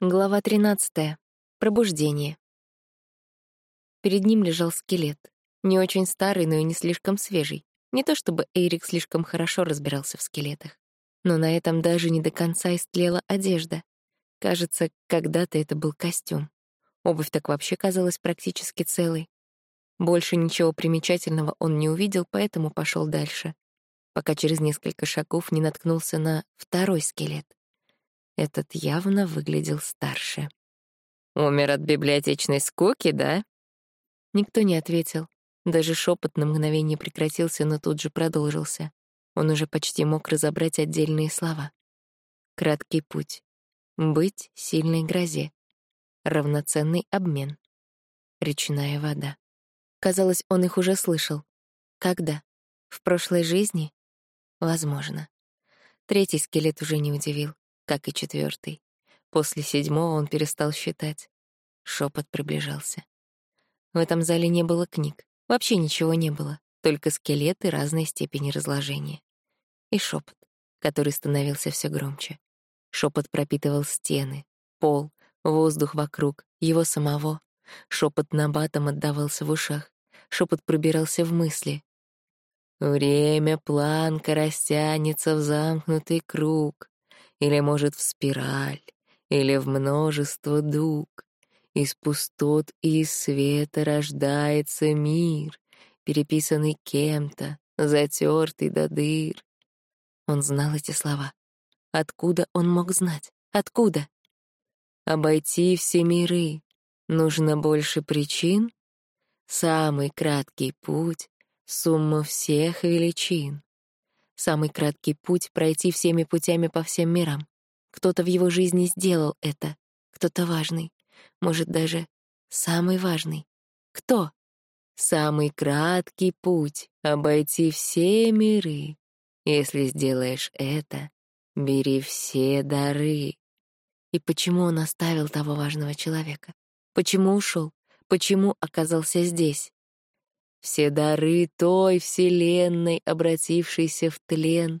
Глава 13. Пробуждение. Перед ним лежал скелет. Не очень старый, но и не слишком свежий. Не то чтобы Эрик слишком хорошо разбирался в скелетах. Но на этом даже не до конца истлела одежда. Кажется, когда-то это был костюм. Обувь так вообще казалась практически целой. Больше ничего примечательного он не увидел, поэтому пошел дальше, пока через несколько шагов не наткнулся на второй скелет. Этот явно выглядел старше. «Умер от библиотечной скуки, да?» Никто не ответил. Даже шепот на мгновение прекратился, но тут же продолжился. Он уже почти мог разобрать отдельные слова. Краткий путь. Быть сильной грозе. Равноценный обмен. Речная вода. Казалось, он их уже слышал. Когда? В прошлой жизни? Возможно. Третий скелет уже не удивил как и четвертый. После седьмого он перестал считать. Шепот приближался. В этом зале не было книг. Вообще ничего не было, только скелеты разной степени разложения. И шепот, который становился все громче. Шепот пропитывал стены, пол, воздух вокруг, его самого. Шепот набатом отдавался в ушах. Шепот пробирался в мысли. Время планка растянется в замкнутый круг или, может, в спираль, или в множество дуг. Из пустот и из света рождается мир, переписанный кем-то, затертый до дыр. Он знал эти слова. Откуда он мог знать? Откуда? Обойти все миры. Нужно больше причин? Самый краткий путь — сумма всех величин. Самый краткий путь — пройти всеми путями по всем мирам. Кто-то в его жизни сделал это, кто-то важный, может, даже самый важный. Кто? Самый краткий путь — обойти все миры. Если сделаешь это, бери все дары. И почему он оставил того важного человека? Почему ушел? Почему оказался здесь? Все дары той вселенной, обратившейся в тлен.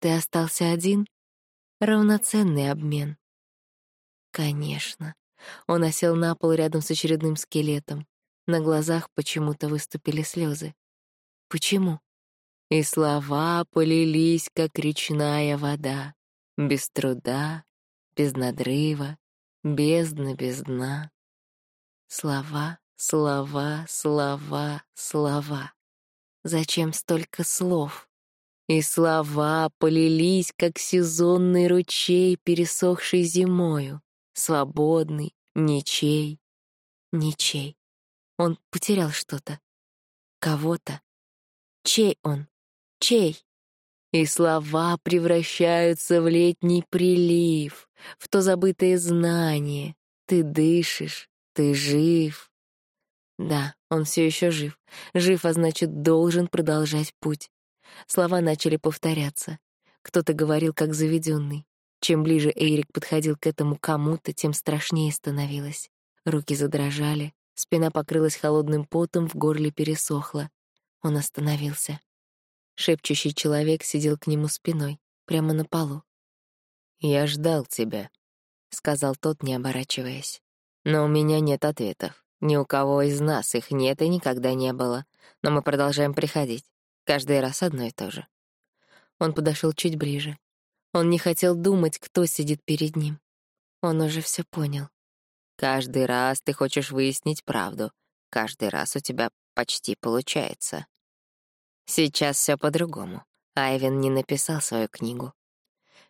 Ты остался один? Равноценный обмен. Конечно. Он осел на пол рядом с очередным скелетом. На глазах почему-то выступили слезы. Почему? И слова полились, как речная вода, без труда, без надрыва, бездна без дна. Слова Слова, слова, слова. Зачем столько слов? И слова полились, как сезонный ручей, пересохший зимою, свободный, ничей, ничей. Он потерял что-то, кого-то. Чей он? Чей? И слова превращаются в летний прилив, в то забытое знание. Ты дышишь, ты жив, да, он все еще жив. Жив, а значит, должен продолжать путь. Слова начали повторяться. Кто-то говорил, как заведенный. Чем ближе Эйрик подходил к этому кому-то, тем страшнее становилось. Руки задрожали, спина покрылась холодным потом, в горле пересохла. Он остановился. Шепчущий человек сидел к нему спиной, прямо на полу. «Я ждал тебя», — сказал тот, не оборачиваясь. «Но у меня нет ответов. Ни у кого из нас их нет и никогда не было, но мы продолжаем приходить. Каждый раз одно и то же. Он подошел чуть ближе. Он не хотел думать, кто сидит перед ним. Он уже все понял. Каждый раз ты хочешь выяснить правду. Каждый раз у тебя почти получается. Сейчас все по-другому. Айвен не написал свою книгу.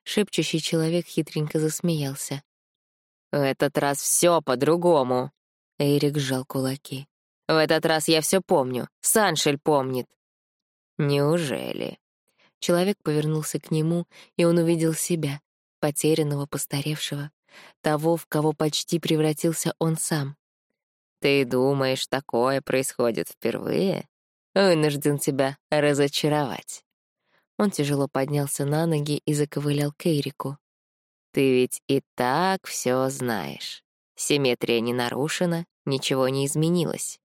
Шепчущий человек хитренько засмеялся. В этот раз все по-другому. Эрик сжал кулаки. «В этот раз я все помню. Саншель помнит». «Неужели?» Человек повернулся к нему, и он увидел себя, потерянного, постаревшего, того, в кого почти превратился он сам. «Ты думаешь, такое происходит впервые? Вынужден тебя разочаровать». Он тяжело поднялся на ноги и заковылял к Эрику. «Ты ведь и так все знаешь. Симметрия не нарушена, ничего не изменилось.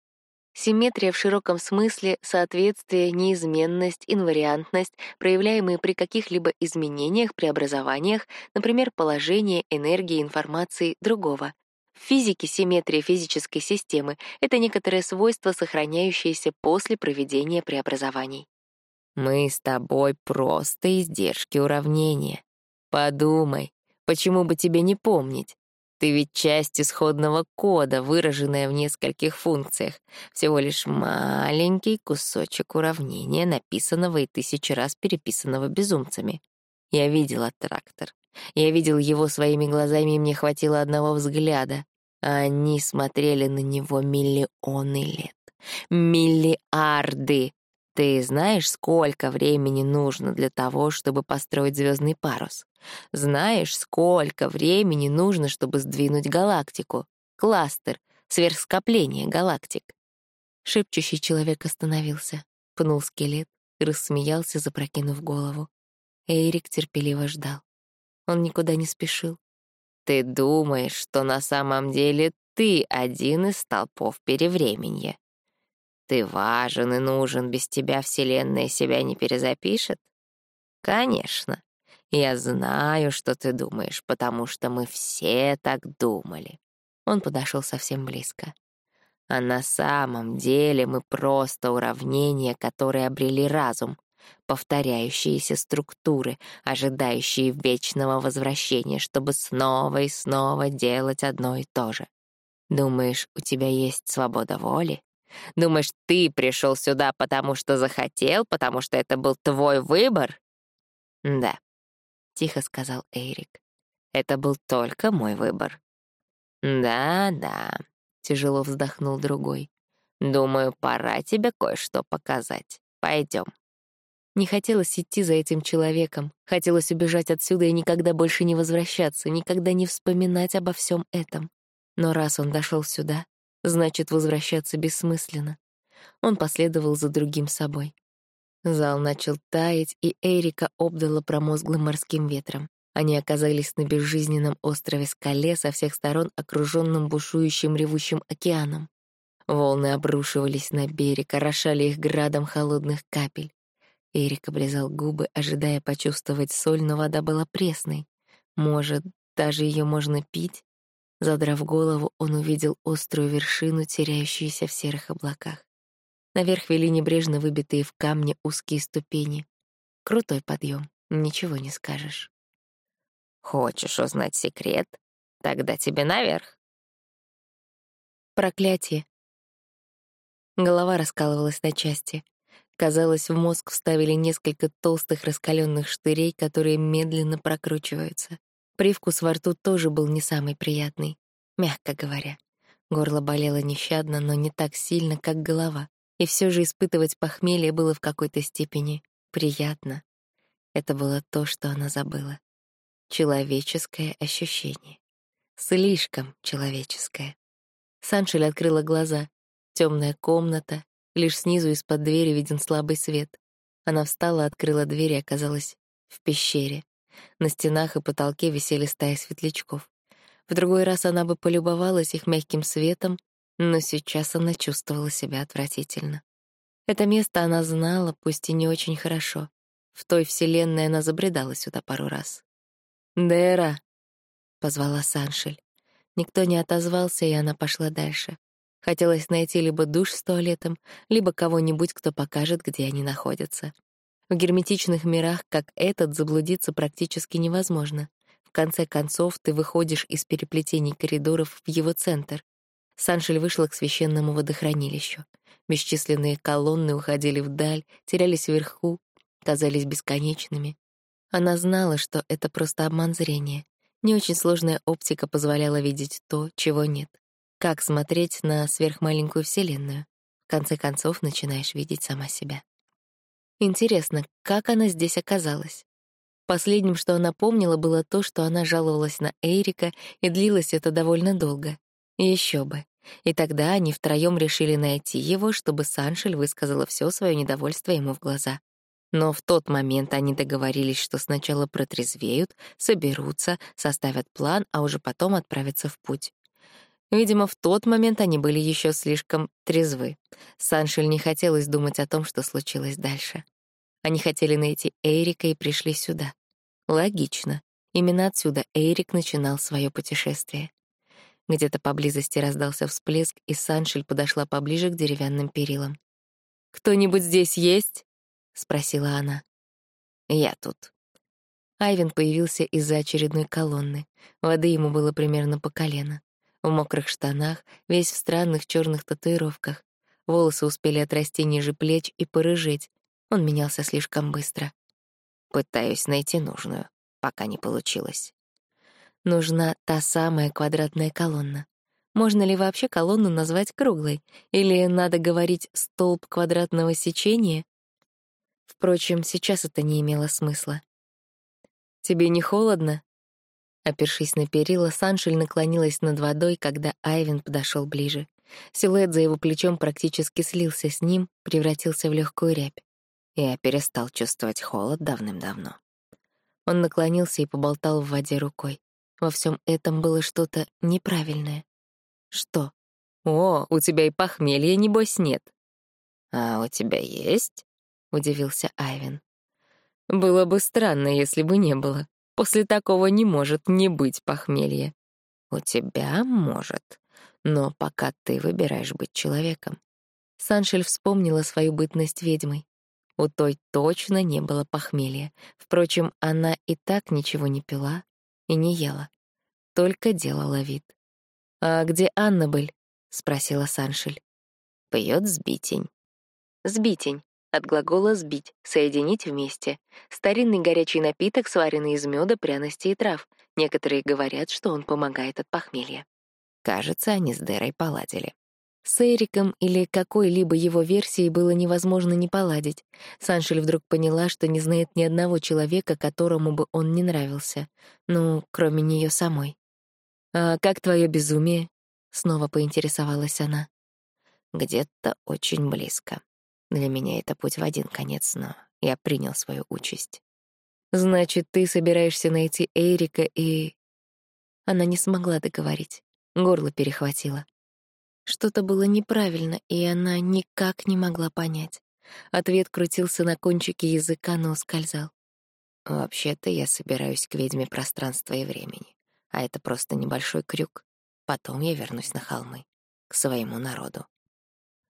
Симметрия в широком смысле — соответствие, неизменность, инвариантность, проявляемые при каких-либо изменениях, преобразованиях, например, положение, энергии, информации другого. В физике симметрия физической системы — это некоторое свойство, сохраняющееся после проведения преобразований. Мы с тобой просто издержки уравнения. Подумай, почему бы тебе не помнить? Ты ведь часть исходного кода, выраженная в нескольких функциях. Всего лишь маленький кусочек уравнения, написанного и тысячи раз переписанного безумцами. Я видела трактор. Я видел его своими глазами, и мне хватило одного взгляда. Они смотрели на него миллионы лет. Миллиарды! Ты знаешь, сколько времени нужно для того, чтобы построить звездный парус? Знаешь, сколько времени нужно, чтобы сдвинуть галактику? Кластер, сверхскопление галактик. Шепчущий человек остановился, пнул скелет и рассмеялся, запрокинув голову. Эрик терпеливо ждал. Он никуда не спешил. «Ты думаешь, что на самом деле ты один из столпов перевременья?» Ты важен и нужен, без тебя Вселенная себя не перезапишет? Конечно. Я знаю, что ты думаешь, потому что мы все так думали. Он подошел совсем близко. А на самом деле мы просто уравнения, которые обрели разум, повторяющиеся структуры, ожидающие вечного возвращения, чтобы снова и снова делать одно и то же. Думаешь, у тебя есть свобода воли? Думаешь, ты пришел сюда, потому что захотел, потому что это был твой выбор? Да, — тихо сказал Эрик. Это был только мой выбор. Да-да, — тяжело вздохнул другой. Думаю, пора тебе кое-что показать. Пойдем. Не хотелось идти за этим человеком, хотелось убежать отсюда и никогда больше не возвращаться, никогда не вспоминать обо всем этом. Но раз он дошел сюда, Значит, возвращаться бессмысленно. Он последовал за другим собой. Зал начал таять, и Эрика обдала промозглым морским ветром. Они оказались на безжизненном острове-скале со всех сторон, окруженном бушующим ревущим океаном. Волны обрушивались на берег, орошали их градом холодных капель. Эрик облизал губы, ожидая почувствовать соль, но вода была пресной. Может, даже ее можно пить? Задрав голову, он увидел острую вершину, теряющуюся в серых облаках. Наверх вели небрежно выбитые в камне узкие ступени. Крутой подъем, ничего не скажешь. «Хочешь узнать секрет? Тогда тебе наверх». Проклятие. Голова раскалывалась на части. Казалось, в мозг вставили несколько толстых раскаленных штырей, которые медленно прокручиваются. Привкус во рту тоже был не самый приятный, мягко говоря. Горло болело нещадно, но не так сильно, как голова. И все же испытывать похмелье было в какой-то степени приятно. Это было то, что она забыла. Человеческое ощущение. Слишком человеческое. Саншель открыла глаза. Темная комната, лишь снизу из-под двери виден слабый свет. Она встала, открыла дверь и оказалась в пещере. На стенах и потолке висели стаи светлячков. В другой раз она бы полюбовалась их мягким светом, но сейчас она чувствовала себя отвратительно. Это место она знала, пусть и не очень хорошо. В той вселенной она забредала сюда пару раз. «Дэра!» — позвала Саншель. Никто не отозвался, и она пошла дальше. Хотелось найти либо душ с туалетом, либо кого-нибудь, кто покажет, где они находятся. В герметичных мирах, как этот, заблудиться практически невозможно. В конце концов, ты выходишь из переплетений коридоров в его центр. Саншель вышла к священному водохранилищу. Бесчисленные колонны уходили вдаль, терялись вверху, казались бесконечными. Она знала, что это просто обман зрения. Не очень сложная оптика позволяла видеть то, чего нет. Как смотреть на сверхмаленькую Вселенную? В конце концов, начинаешь видеть сама себя. Интересно, как она здесь оказалась? Последним, что она помнила, было то, что она жаловалась на Эрика, и длилось это довольно долго. Еще бы. И тогда они втроем решили найти его, чтобы Саншель высказала все свое недовольство ему в глаза. Но в тот момент они договорились, что сначала протрезвеют, соберутся, составят план, а уже потом отправятся в путь. Видимо, в тот момент они были еще слишком трезвы. Саншель не хотелось думать о том, что случилось дальше. Они хотели найти Эрика и пришли сюда. Логично. Именно отсюда Эрик начинал свое путешествие. Где-то поблизости раздался всплеск, и Саншель подошла поближе к деревянным перилам. «Кто-нибудь здесь есть?» — спросила она. «Я тут». Айвен появился из-за очередной колонны. Воды ему было примерно по колено. В мокрых штанах, весь в странных черных татуировках. Волосы успели отрасти ниже плеч и порыжеть. Он менялся слишком быстро. Пытаюсь найти нужную, пока не получилось. Нужна та самая квадратная колонна. Можно ли вообще колонну назвать круглой? Или надо говорить «столб квадратного сечения»? Впрочем, сейчас это не имело смысла. «Тебе не холодно?» Опершись на перила, Саншель наклонилась над водой, когда Айвен подошел ближе. Силуэт за его плечом практически слился с ним, превратился в легкую рябь. Я перестал чувствовать холод давным-давно. Он наклонился и поболтал в воде рукой. Во всем этом было что-то неправильное. Что? О, у тебя и похмелья, небось, нет. А у тебя есть? Удивился Айвен. Было бы странно, если бы не было. После такого не может не быть похмелья. У тебя может, но пока ты выбираешь быть человеком. Саншель вспомнила свою бытность ведьмой. У той точно не было похмелья. Впрочем, она и так ничего не пила, и не ела, только делала вид. «А где Аннабель?» — спросила Саншель. «Пьет сбитень». Сбитень. От глагола «сбить» — соединить вместе. Старинный горячий напиток, сваренный из меда, пряностей и трав. Некоторые говорят, что он помогает от похмелья. Кажется, они с Дерой поладили. С Эриком или какой-либо его версией было невозможно не поладить. Саншель вдруг поняла, что не знает ни одного человека, которому бы он не нравился. Ну, кроме нее самой. «А как твое безумие?» — снова поинтересовалась она. «Где-то очень близко. Для меня это путь в один конец, но я принял свою участь». «Значит, ты собираешься найти Эрика и...» Она не смогла договорить. Горло перехватило. Что-то было неправильно, и она никак не могла понять. Ответ крутился на кончике языка, но ускользал. «Вообще-то я собираюсь к ведьме пространства и времени а это просто небольшой крюк. Потом я вернусь на холмы, к своему народу.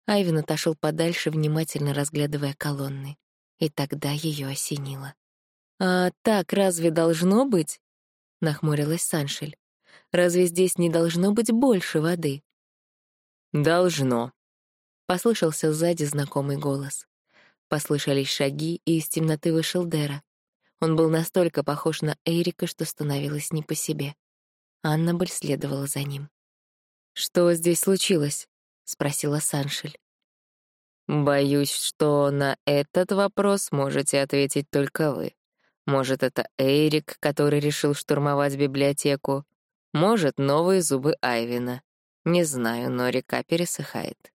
Айвен отошел подальше, внимательно разглядывая колонны. И тогда ее осенило. «А так разве должно быть?» — нахмурилась Саншель. «Разве здесь не должно быть больше воды?» «Должно», — послышался сзади знакомый голос. Послышались шаги, и из темноты вышел Дера. Он был настолько похож на Эрика, что становилось не по себе. Аннабель следовала за ним. «Что здесь случилось?» — спросила Саншель. «Боюсь, что на этот вопрос можете ответить только вы. Может, это Эрик, который решил штурмовать библиотеку. Может, новые зубы Айвина. Не знаю, но река пересыхает».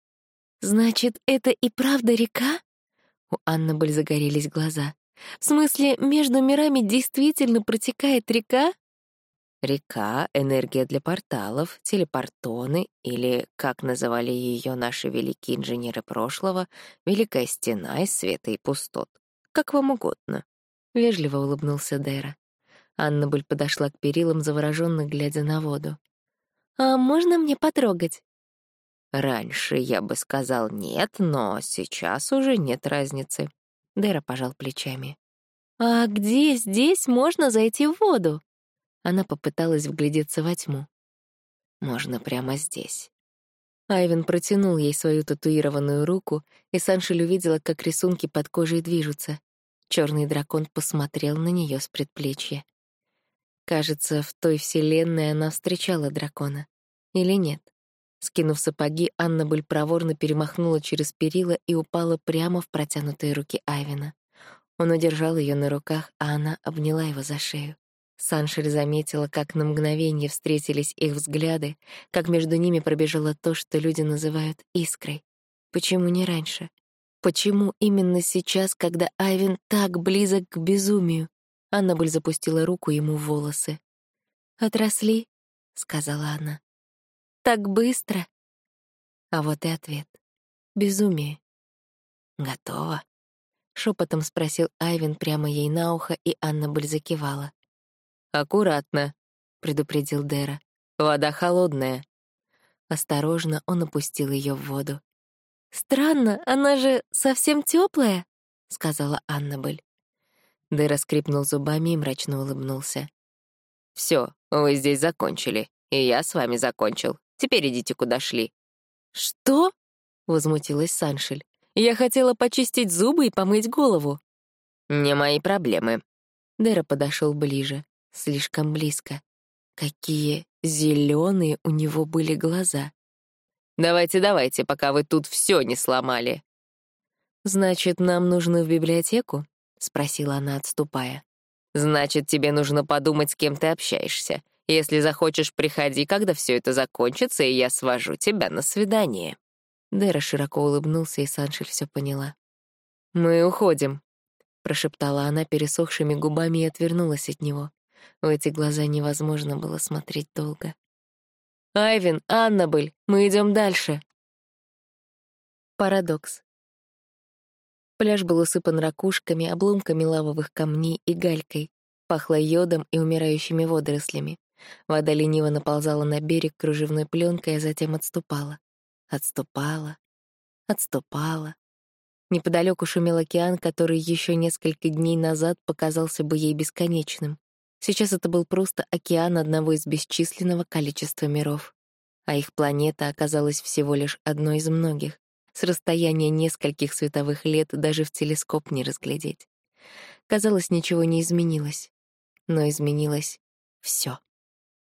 «Значит, это и правда река?» У Аннабель загорелись глаза. «В смысле, между мирами действительно протекает река?» Река, энергия для порталов, телепортоны или, как называли ее наши великие инженеры прошлого, Великая Стена из света и пустот. Как вам угодно. Вежливо улыбнулся Дэра. Аннабель подошла к перилам, завороженно глядя на воду. «А можно мне потрогать?» «Раньше я бы сказал нет, но сейчас уже нет разницы». Дэра пожал плечами. «А где здесь можно зайти в воду?» Она попыталась вглядеться во тьму. «Можно прямо здесь». Айвен протянул ей свою татуированную руку, и Саншель увидела, как рисунки под кожей движутся. Черный дракон посмотрел на нее с предплечья. Кажется, в той вселенной она встречала дракона. Или нет? Скинув сапоги, Аннабель проворно перемахнула через перила и упала прямо в протянутые руки Айвена. Он удержал ее на руках, а она обняла его за шею. Саншель заметила, как на мгновение встретились их взгляды, как между ними пробежало то, что люди называют искрой. Почему не раньше? Почему именно сейчас, когда Айвен так близок к безумию? Аннабель запустила руку ему в волосы. «Отросли», — сказала она. Так быстро. А вот и ответ. Безумие. Готово. Шепотом спросил Айвен прямо ей на ухо, и Анна Буль закивала. «Аккуратно», — предупредил Дера. «Вода холодная». Осторожно он опустил ее в воду. «Странно, она же совсем теплая, сказала Аннабель. Дэра скрипнул зубами и мрачно улыбнулся. Все, вы здесь закончили, и я с вами закончил. Теперь идите, куда шли». «Что?» — возмутилась Саншель. «Я хотела почистить зубы и помыть голову». «Не мои проблемы». Дэра подошел ближе, слишком близко. Какие зеленые у него были глаза. «Давайте, давайте, пока вы тут все не сломали». «Значит, нам нужно в библиотеку?» — спросила она, отступая. «Значит, тебе нужно подумать, с кем ты общаешься. Если захочешь, приходи, когда все это закончится, и я свожу тебя на свидание». Дэра широко улыбнулся, и Саншель все поняла. «Мы уходим», — прошептала она пересохшими губами и отвернулась от него. В эти глаза невозможно было смотреть долго. «Айвен, Аннабель, мы идем дальше!» Парадокс. Пляж был усыпан ракушками, обломками лавовых камней и галькой. Пахло йодом и умирающими водорослями. Вода лениво наползала на берег кружевной пленкой, а затем отступала. Отступала. Отступала. Неподалеку шумел океан, который еще несколько дней назад показался бы ей бесконечным. Сейчас это был просто океан одного из бесчисленного количества миров. А их планета оказалась всего лишь одной из многих. С расстояния нескольких световых лет даже в телескоп не разглядеть. Казалось, ничего не изменилось. Но изменилось все.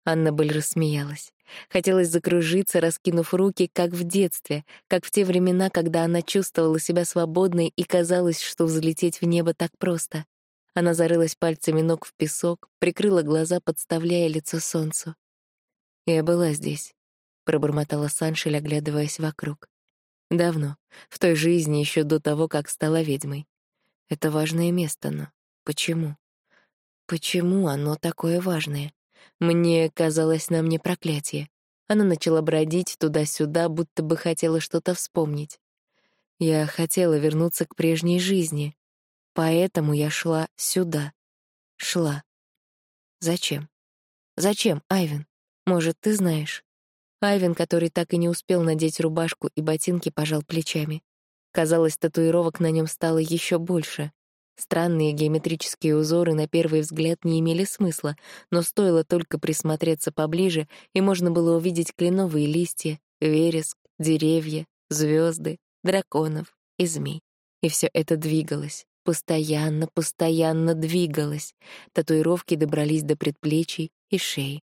Аннабель рассмеялась. Хотелось закружиться, раскинув руки, как в детстве, как в те времена, когда она чувствовала себя свободной и казалось, что взлететь в небо так просто. Она зарылась пальцами ног в песок, прикрыла глаза, подставляя лицо солнцу. «Я была здесь», — пробормотала Саншель, оглядываясь вокруг. Давно, в той жизни еще до того, как стала ведьмой. Это важное место, но почему? Почему оно такое важное? Мне казалось на мне проклятие. Она начала бродить туда-сюда, будто бы хотела что-то вспомнить. Я хотела вернуться к прежней жизни, поэтому я шла сюда. Шла. Зачем? Зачем, Айвен? Может, ты знаешь? Айвен, который так и не успел надеть рубашку и ботинки, пожал плечами. Казалось, татуировок на нем стало еще больше. Странные геометрические узоры на первый взгляд не имели смысла, но стоило только присмотреться поближе, и можно было увидеть кленовые листья, вереск, деревья, звезды, драконов и змей. И все это двигалось, постоянно, постоянно двигалось. Татуировки добрались до предплечий и шеи.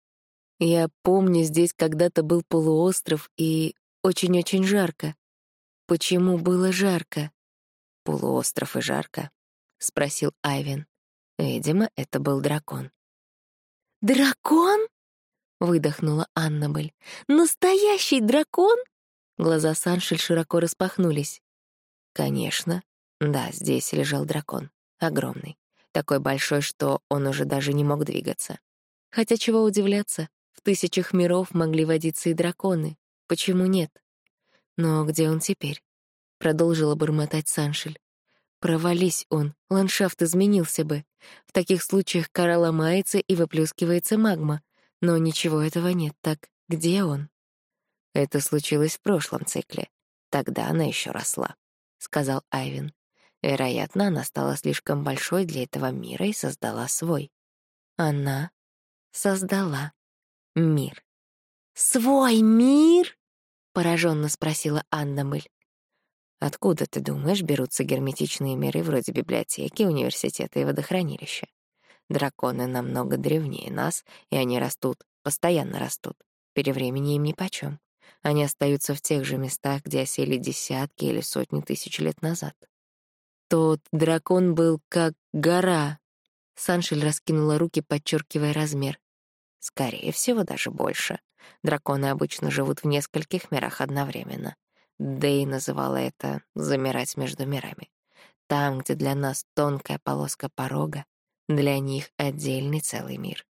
Я помню, здесь когда-то был полуостров и очень-очень жарко. Почему было жарко? Полуостров и жарко. — спросил Айвен. Видимо, это был дракон. «Дракон?» — выдохнула Аннабель. «Настоящий дракон?» Глаза Саншель широко распахнулись. «Конечно. Да, здесь лежал дракон. Огромный. Такой большой, что он уже даже не мог двигаться. Хотя чего удивляться, в тысячах миров могли водиться и драконы. Почему нет? Но где он теперь? Продолжила бормотать Саншель. Провались он, ландшафт изменился бы. В таких случаях кора ломается и выплескивается магма. Но ничего этого нет, так где он? Это случилось в прошлом цикле. Тогда она еще росла, — сказал Айвин. Вероятно, она стала слишком большой для этого мира и создала свой. Она создала мир. «Свой мир?» — пораженно спросила Анна Мыль. Откуда, ты думаешь, берутся герметичные миры вроде библиотеки, университета и водохранилища? Драконы намного древнее нас, и они растут, постоянно растут. Перевремени им нипочём. Они остаются в тех же местах, где осели десятки или сотни тысяч лет назад. Тот дракон был как гора. Саншель раскинула руки, подчеркивая размер. Скорее всего, даже больше. Драконы обычно живут в нескольких мирах одновременно. Дэй называла это «замирать между мирами». Там, где для нас тонкая полоска порога, для них отдельный целый мир.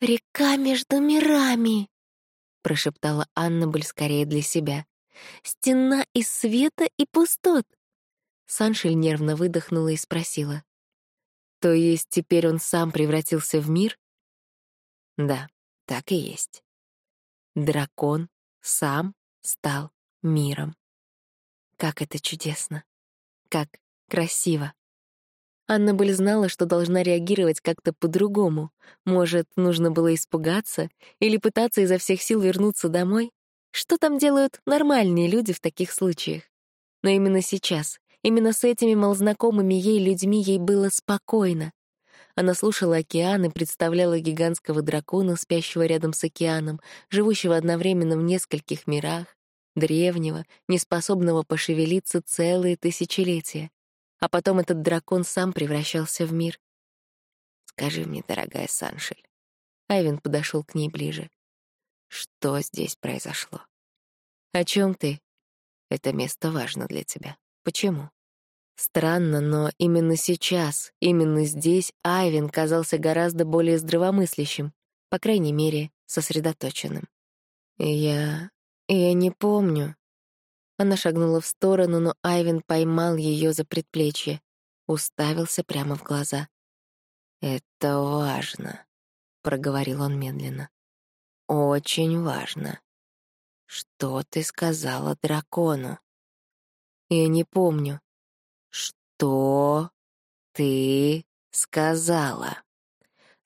«Река между мирами!» прошептала Аннабель скорее для себя. «Стена из света и пустот!» Саншель нервно выдохнула и спросила. «То есть теперь он сам превратился в мир?» «Да, так и есть. Дракон сам стал миром. Как это чудесно! Как красиво! Аннабель знала, что должна реагировать как-то по-другому. Может, нужно было испугаться или пытаться изо всех сил вернуться домой? Что там делают нормальные люди в таких случаях? Но именно сейчас, именно с этими малознакомыми ей людьми ей было спокойно. Она слушала океан и представляла гигантского дракона, спящего рядом с океаном, живущего одновременно в нескольких мирах, древнего, неспособного пошевелиться целые тысячелетия а потом этот дракон сам превращался в мир. «Скажи мне, дорогая Саншель». Айвен подошел к ней ближе. «Что здесь произошло?» «О чем ты?» «Это место важно для тебя. Почему?» Странно, но именно сейчас, именно здесь Айвен казался гораздо более здравомыслящим, по крайней мере, сосредоточенным. «Я... я не помню», она шагнула в сторону, но Айвен поймал ее за предплечье, уставился прямо в глаза. «Это важно», — проговорил он медленно. «Очень важно. Что ты сказала дракону?» «Я не помню». «Что ты сказала?»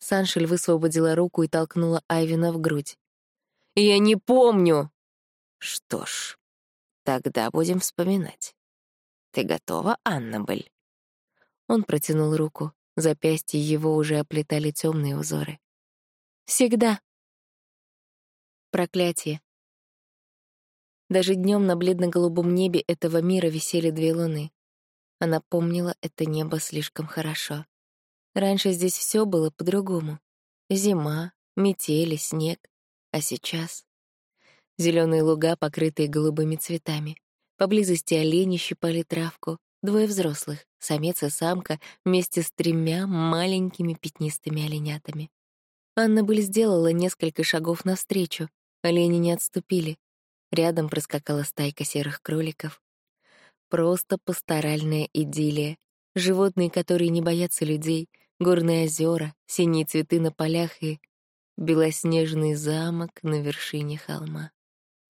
Саншель высвободила руку и толкнула Айвена в грудь. «Я не помню!» «Что ж, Тогда будем вспоминать. Ты готова, Аннабель? Он протянул руку. Запястья его уже оплетали темные узоры. Всегда. Проклятие. Даже днем на бледно-голубом небе этого мира висели две луны. Она помнила это небо слишком хорошо. Раньше здесь все было по-другому. Зима, метели, снег. А сейчас Зеленые луга, покрытые голубыми цветами. Поблизости олени щипали травку. Двое взрослых, самец и самка, вместе с тремя маленькими пятнистыми оленятами. Анна Быль сделала несколько шагов навстречу. Олени не отступили. Рядом проскакала стайка серых кроликов. Просто пасторальная идиллия. Животные, которые не боятся людей, горные озера, синие цветы на полях и белоснежный замок на вершине холма.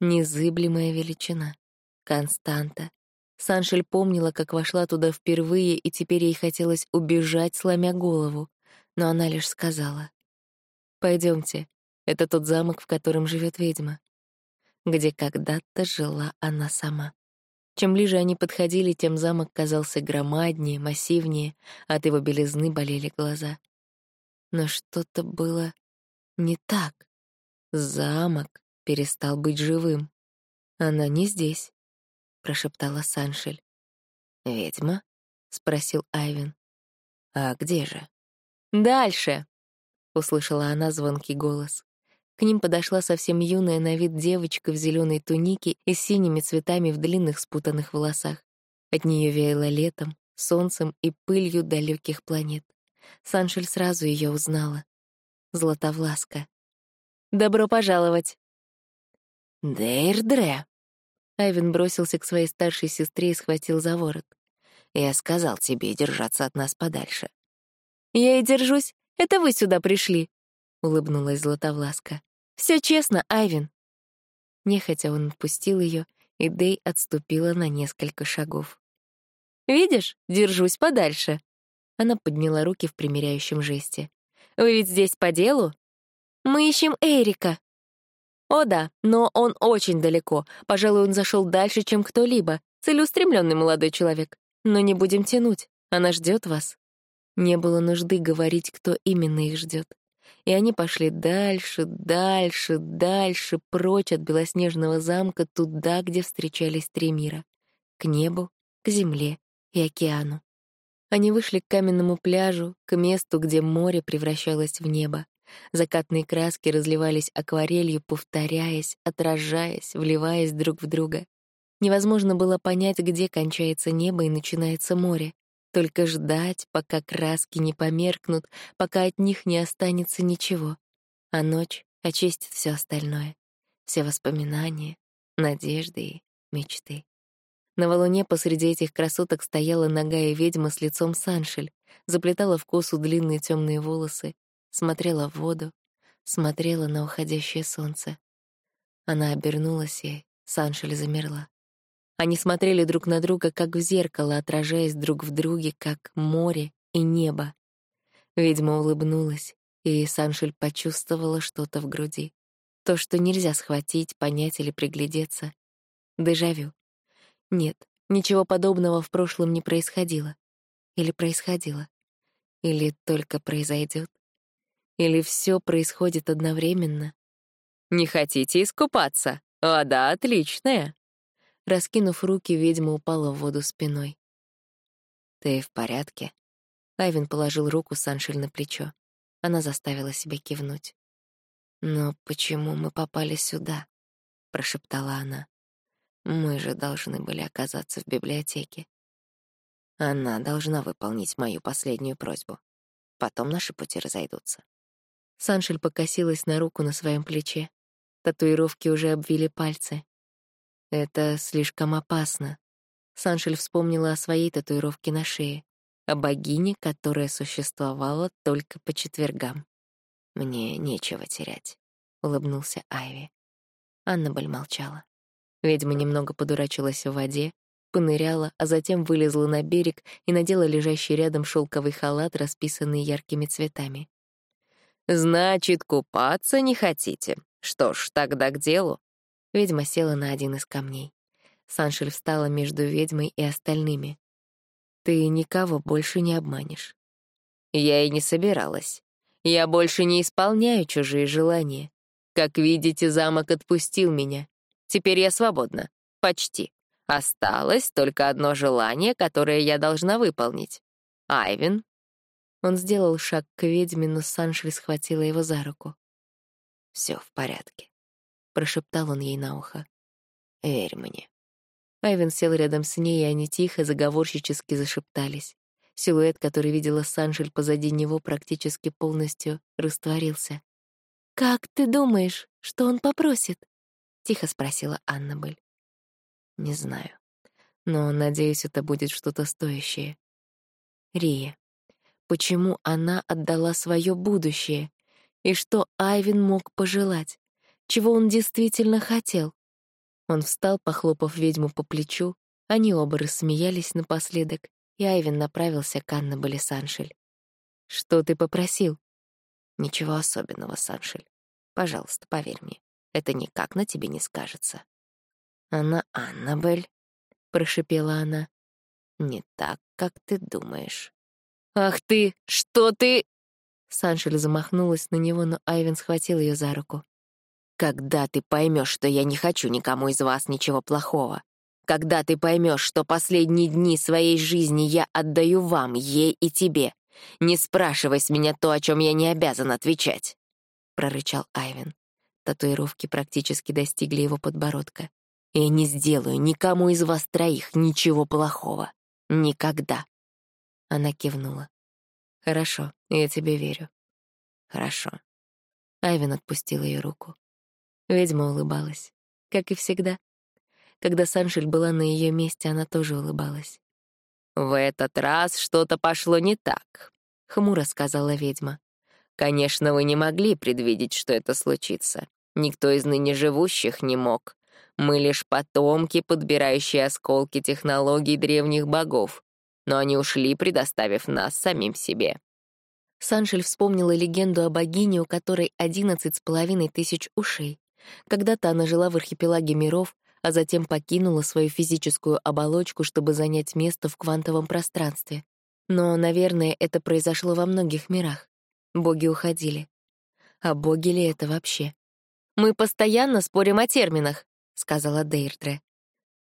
Незыблемая величина. Константа. Саншель помнила, как вошла туда впервые, и теперь ей хотелось убежать, сломя голову. Но она лишь сказала. «Пойдемте. Это тот замок, в котором живет ведьма. Где когда-то жила она сама». Чем ближе они подходили, тем замок казался громаднее, массивнее, от его белизны болели глаза. Но что-то было не так. Замок перестал быть живым. Она не здесь, прошептала Саншель. Ведьма? спросил Айвен. А где же? Дальше, услышала она звонкий голос. К ним подошла совсем юная на вид девочка в зеленой тунике и с синими цветами в длинных спутанных волосах. От нее веяло летом, солнцем и пылью далеких планет. Саншель сразу ее узнала. Златовласка. «Добро пожаловать!» «Дейрдре!» Айвен бросился к своей старшей сестре и схватил за ворот. «Я сказал тебе держаться от нас подальше». «Я и держусь. Это вы сюда пришли», — улыбнулась Златовласка. «Все честно, Айвен». Нехотя он отпустил ее, и Дей отступила на несколько шагов. «Видишь, держусь подальше». Она подняла руки в примиряющем жесте. «Вы ведь здесь по делу?» «Мы ищем Эрика», о да, но он очень далеко. Пожалуй, он зашел дальше, чем кто-либо. Целеустремленный молодой человек. Но не будем тянуть. Она ждет вас. Не было нужды говорить, кто именно их ждет. И они пошли дальше, дальше, дальше, прочь от белоснежного замка, туда, где встречались три мира. К небу, к земле и океану. Они вышли к каменному пляжу, к месту, где море превращалось в небо. Закатные краски разливались акварелью, повторяясь, отражаясь, вливаясь друг в друга. Невозможно было понять, где кончается небо и начинается море. Только ждать, пока краски не померкнут, пока от них не останется ничего. А ночь очистит все остальное. Все воспоминания, надежды и мечты. На валуне посреди этих красоток стояла ногая ведьма с лицом Саншель, заплетала в косу длинные темные волосы, смотрела в воду, смотрела на уходящее солнце. Она обернулась, и Саншель замерла. Они смотрели друг на друга, как в зеркало, отражаясь друг в друге, как море и небо. Ведьма улыбнулась, и Саншель почувствовала что-то в груди. То, что нельзя схватить, понять или приглядеться. Дежавю. Нет, ничего подобного в прошлом не происходило. Или происходило. Или только произойдет. Или все происходит одновременно. «Не хотите искупаться? Вода отличная!» Раскинув руки, ведьма упала в воду спиной. «Ты в порядке?» Айвен положил руку Саншель на плечо. Она заставила себя кивнуть. «Но почему мы попали сюда?» — прошептала она. «Мы же должны были оказаться в библиотеке. Она должна выполнить мою последнюю просьбу. Потом наши пути разойдутся». Саншель покосилась на руку на своем плече. Татуировки уже обвили пальцы. «Это слишком опасно». Саншель вспомнила о своей татуировке на шее о богине, которая существовала только по четвергам. «Мне нечего терять», — улыбнулся Айви. Аннабель молчала. Ведьма немного подурачилась в воде, поныряла, а затем вылезла на берег и надела лежащий рядом шелковый халат, расписанный яркими цветами. «Значит, купаться не хотите? Что ж, тогда к делу». Ведьма села на один из камней. Саншель встала между ведьмой и остальными. Ты никого больше не обманешь. Я и не собиралась. Я больше не исполняю чужие желания. Как видите, замок отпустил меня. Теперь я свободна. Почти. Осталось только одно желание, которое я должна выполнить. Айвин. Он сделал шаг к ведьме, но Саншель схватила его за руку. Все в порядке», — прошептал он ей на ухо. «Верь мне». Айвен сел рядом с ней, и они тихо, заговорщически зашептались. Силуэт, который видела Санжель позади него, практически полностью растворился. «Как ты думаешь, что он попросит?» — тихо спросила Аннабель. «Не знаю, но, надеюсь, это будет что-то стоящее. Рия, почему она отдала свое будущее? И что Айвин мог пожелать? Чего он действительно хотел? Он встал, похлопав ведьму по плечу, они оба рассмеялись напоследок, и Айвен направился к Аннабеле Саншель. «Что ты попросил?» «Ничего особенного, Саншель. Пожалуйста, поверь мне, это никак на тебе не скажется». «Она Аннабель», — прошипела она. «Не так, как ты думаешь». «Ах ты! Что ты...» Саншель замахнулась на него, но Айвен схватил ее за руку. Когда ты поймешь, что я не хочу никому из вас ничего плохого? Когда ты поймешь, что последние дни своей жизни я отдаю вам, ей и тебе? Не спрашивай с меня то, о чем я не обязан отвечать!» — прорычал Айвен. Татуировки практически достигли его подбородка. «Я не сделаю никому из вас троих ничего плохого. Никогда!» Она кивнула. «Хорошо, я тебе верю». «Хорошо». Айвен отпустил ее руку. Ведьма улыбалась, как и всегда. Когда Саншель была на ее месте, она тоже улыбалась. «В этот раз что-то пошло не так», — хмуро сказала ведьма. «Конечно, вы не могли предвидеть, что это случится. Никто из ныне живущих не мог. Мы лишь потомки, подбирающие осколки технологий древних богов. Но они ушли, предоставив нас самим себе». Саншель вспомнила легенду о богине, у которой одиннадцать с половиной тысяч ушей. Когда-то она жила в архипелаге миров, а затем покинула свою физическую оболочку, чтобы занять место в квантовом пространстве. Но, наверное, это произошло во многих мирах. Боги уходили. А боги ли это вообще? «Мы постоянно спорим о терминах», — сказала Дейртре.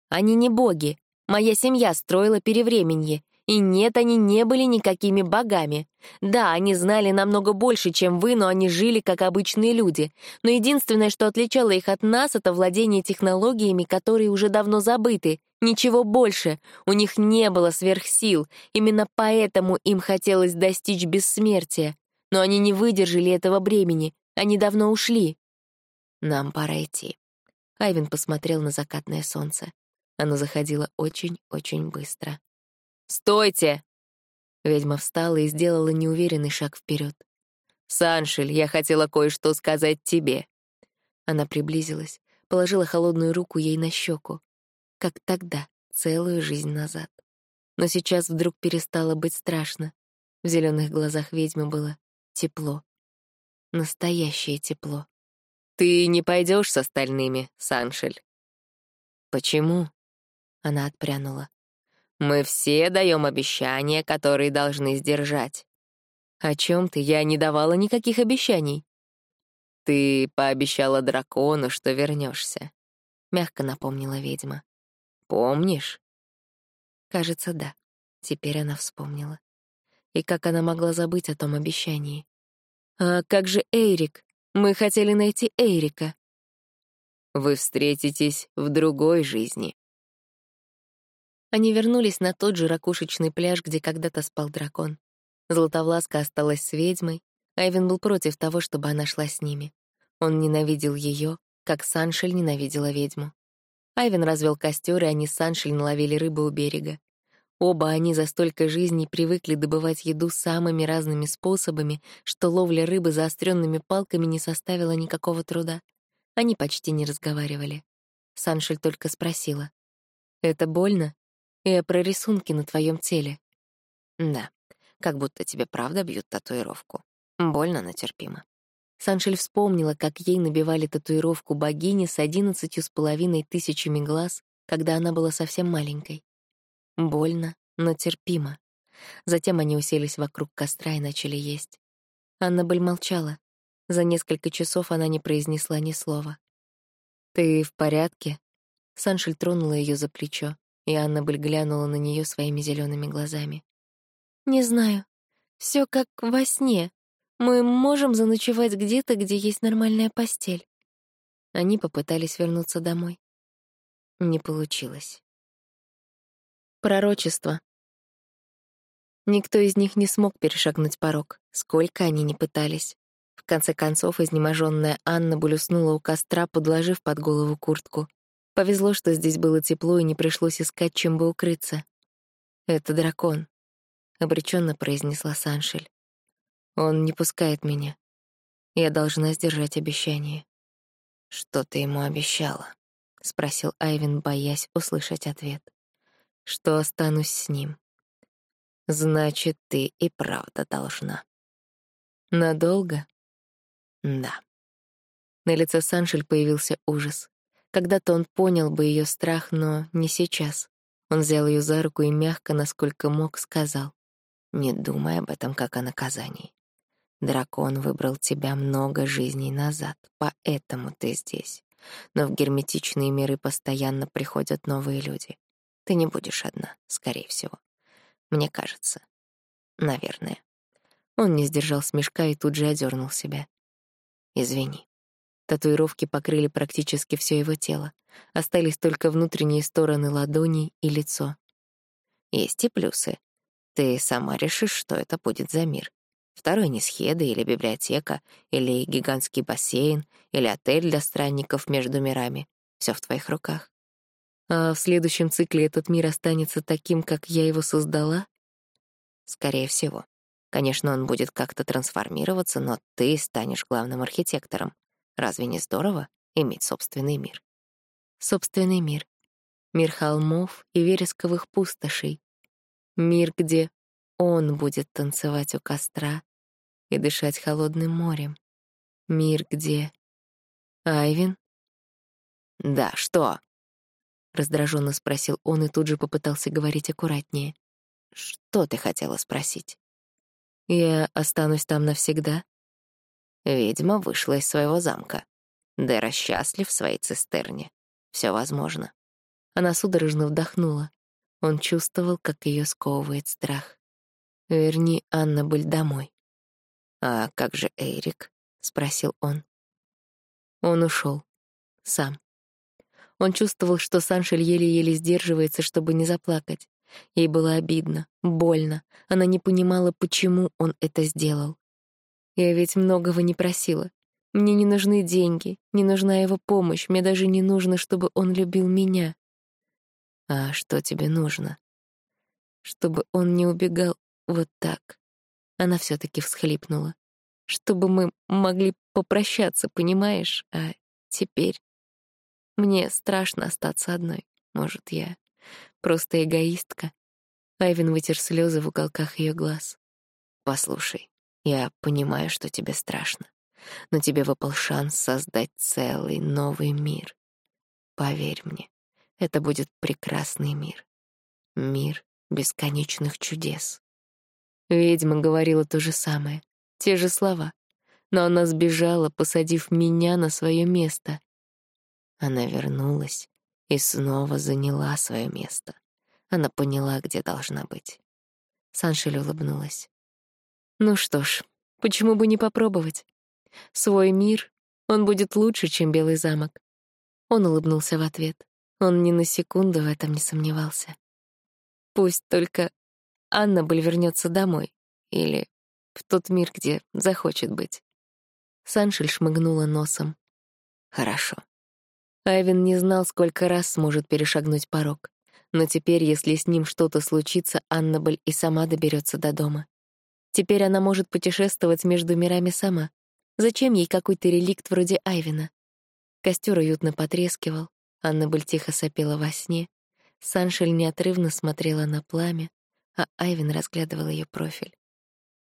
«Они не боги. Моя семья строила перевременье, и нет, они не были никакими богами. Да, они знали намного больше, чем вы, но они жили как обычные люди. Но единственное, что отличало их от нас, это владение технологиями, которые уже давно забыты. Ничего больше. У них не было сверхсил. Именно поэтому им хотелось достичь бессмертия. Но они не выдержали этого бремени. Они давно ушли. Нам пора идти. Айвен посмотрел на закатное солнце. Оно заходило очень-очень быстро. «Стойте!» Ведьма встала и сделала неуверенный шаг вперед. «Саншель, я хотела кое-что сказать тебе». Она приблизилась, положила холодную руку ей на щеку. Как тогда, целую жизнь назад. Но сейчас вдруг перестало быть страшно. В зеленых глазах ведьмы было тепло. Настоящее тепло. «Ты не пойдешь с остальными, Саншель». «Почему?» Она отпрянула. «Мы все даем обещания, которые должны сдержать». «О чем ты? Я не давала никаких обещаний». «Ты пообещала дракону, что вернешься», — мягко напомнила ведьма. «Помнишь?» Кажется, да. Теперь она вспомнила. И как она могла забыть о том обещании? «А как же Эйрик? Мы хотели найти Эйрика». «Вы встретитесь в другой жизни», они вернулись на тот же ракушечный пляж, где когда-то спал дракон. Златовласка осталась с ведьмой, Айвен был против того, чтобы она шла с ними. Он ненавидел ее, как Саншель ненавидела ведьму. Айвен развел костер, и они с Саншель наловили рыбы у берега. Оба они за столько жизней привыкли добывать еду самыми разными способами, что ловля рыбы заостренными палками не составила никакого труда. Они почти не разговаривали. Саншель только спросила. «Это больно?» И про рисунки на твоем теле. Да, как будто тебе правда бьют татуировку. Больно, но терпимо. Саншель вспомнила, как ей набивали татуировку богини с одиннадцатью с половиной тысячами глаз, когда она была совсем маленькой. Больно, но терпимо. Затем они уселись вокруг костра и начали есть. Аннабель молчала. За несколько часов она не произнесла ни слова. «Ты в порядке?» Саншель тронула ее за плечо и Аннабель глянула на нее своими зелеными глазами. «Не знаю. Все как во сне. Мы можем заночевать где-то, где есть нормальная постель». Они попытались вернуться домой. Не получилось. Пророчество. Никто из них не смог перешагнуть порог, сколько они ни пытались. В конце концов, изнеможенная Анна булюснула у костра, подложив под голову куртку. Повезло, что здесь было тепло и не пришлось искать, чем бы укрыться. «Это дракон», — обреченно произнесла Саншель. «Он не пускает меня. Я должна сдержать обещание». «Что ты ему обещала?» — спросил Айвин, боясь услышать ответ. «Что останусь с ним». «Значит, ты и правда должна». «Надолго?» «Да». На лице Саншель появился ужас. Когда-то он понял бы ее страх, но не сейчас. Он взял ее за руку и мягко, насколько мог, сказал. «Не думай об этом как о наказании. Дракон выбрал тебя много жизней назад, поэтому ты здесь. Но в герметичные миры постоянно приходят новые люди. Ты не будешь одна, скорее всего. Мне кажется. Наверное». Он не сдержал смешка и тут же одернул себя. «Извини». Татуировки покрыли практически все его тело. Остались только внутренние стороны ладоней и лицо. Есть и плюсы. Ты сама решишь, что это будет за мир. Второй не схеда или библиотека, или гигантский бассейн, или отель для странников между мирами. Все в твоих руках. А в следующем цикле этот мир останется таким, как я его создала? Скорее всего. Конечно, он будет как-то трансформироваться, но ты станешь главным архитектором. Разве не здорово иметь собственный мир? Собственный мир. Мир холмов и вересковых пустошей. Мир, где он будет танцевать у костра и дышать холодным морем. Мир, где... Айвин? «Да, что?» — раздраженно спросил он и тут же попытался говорить аккуратнее. «Что ты хотела спросить?» «Я останусь там навсегда?» Ведьма вышла из своего замка. Дэра счастлив в своей цистерне. Все возможно. Она судорожно вдохнула. Он чувствовал, как ее сковывает страх. «Верни Аннабель домой». «А как же Эрик?» — спросил он. Он ушел. Сам. Он чувствовал, что Саншель еле-еле сдерживается, чтобы не заплакать. Ей было обидно, больно. Она не понимала, почему он это сделал. Я ведь многого не просила. Мне не нужны деньги, не нужна его помощь, мне даже не нужно, чтобы он любил меня. А что тебе нужно? Чтобы он не убегал вот так. Она все таки всхлипнула. Чтобы мы могли попрощаться, понимаешь? А теперь мне страшно остаться одной. Может, я просто эгоистка. Айвен вытер слезы в уголках ее глаз. Послушай, я понимаю, что тебе страшно но тебе выпал шанс создать целый новый мир. Поверь мне, это будет прекрасный мир. Мир бесконечных чудес. Ведьма говорила то же самое, те же слова, но она сбежала, посадив меня на свое место. Она вернулась и снова заняла свое место. Она поняла, где должна быть. Саншель улыбнулась. Ну что ж, почему бы не попробовать? Свой мир, он будет лучше, чем Белый замок. Он улыбнулся в ответ. Он ни на секунду в этом не сомневался. Пусть только Аннабель вернется домой или в тот мир, где захочет быть. Саншель шмыгнула носом. Хорошо. Айвен не знал, сколько раз сможет перешагнуть порог. Но теперь, если с ним что-то случится, Аннабель и сама доберется до дома. Теперь она может путешествовать между мирами сама. Зачем ей какой-то реликт вроде Айвина? Костер уютно потрескивал, Аннабель тихо сопела во сне, Саншель неотрывно смотрела на пламя, а Айвин разглядывал ее профиль.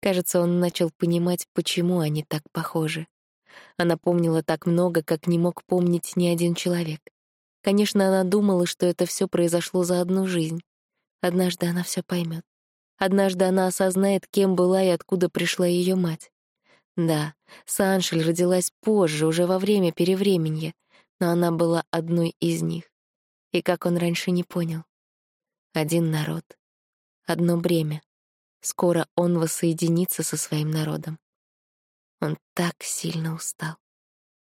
Кажется, он начал понимать, почему они так похожи. Она помнила так много, как не мог помнить ни один человек. Конечно, она думала, что это все произошло за одну жизнь. Однажды она все поймет. Однажды она осознает, кем была и откуда пришла ее мать. Да, Саншель родилась позже, уже во время перевременья, но она была одной из них. И как он раньше не понял. Один народ, одно бремя. Скоро он воссоединится со своим народом. Он так сильно устал.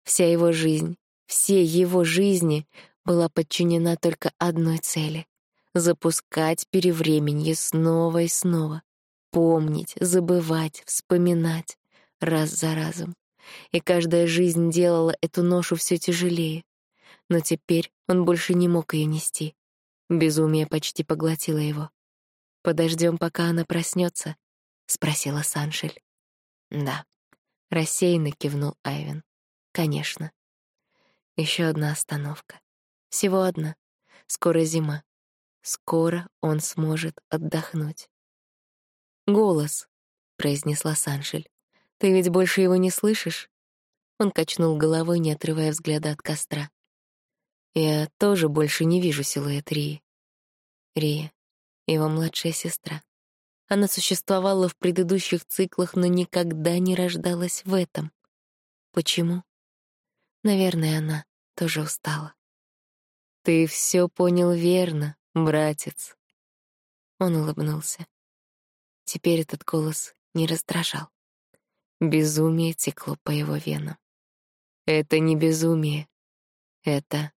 Вся его жизнь, все его жизни была подчинена только одной цели — запускать перевременье снова и снова, помнить, забывать, вспоминать раз за разом. И каждая жизнь делала эту ношу все тяжелее. Но теперь он больше не мог ее нести. Безумие почти поглотило его. Подождем, пока она проснется? спросила Саншель. Да. Рассеянно кивнул Айвен. Конечно. Еще одна остановка. Всего одна. Скоро зима. Скоро он сможет отдохнуть. «Голос», — произнесла Саншель. Ты ведь больше его не слышишь?» Он качнул головой, не отрывая взгляда от костра. «Я тоже больше не вижу силуэт Рии. Рия — его младшая сестра. Она существовала в предыдущих циклах, но никогда не рождалась в этом. Почему? Наверное, она тоже устала. «Ты все понял верно, братец». Он улыбнулся. Теперь этот голос не раздражал. Безумие текло по его венам. Это не безумие. Это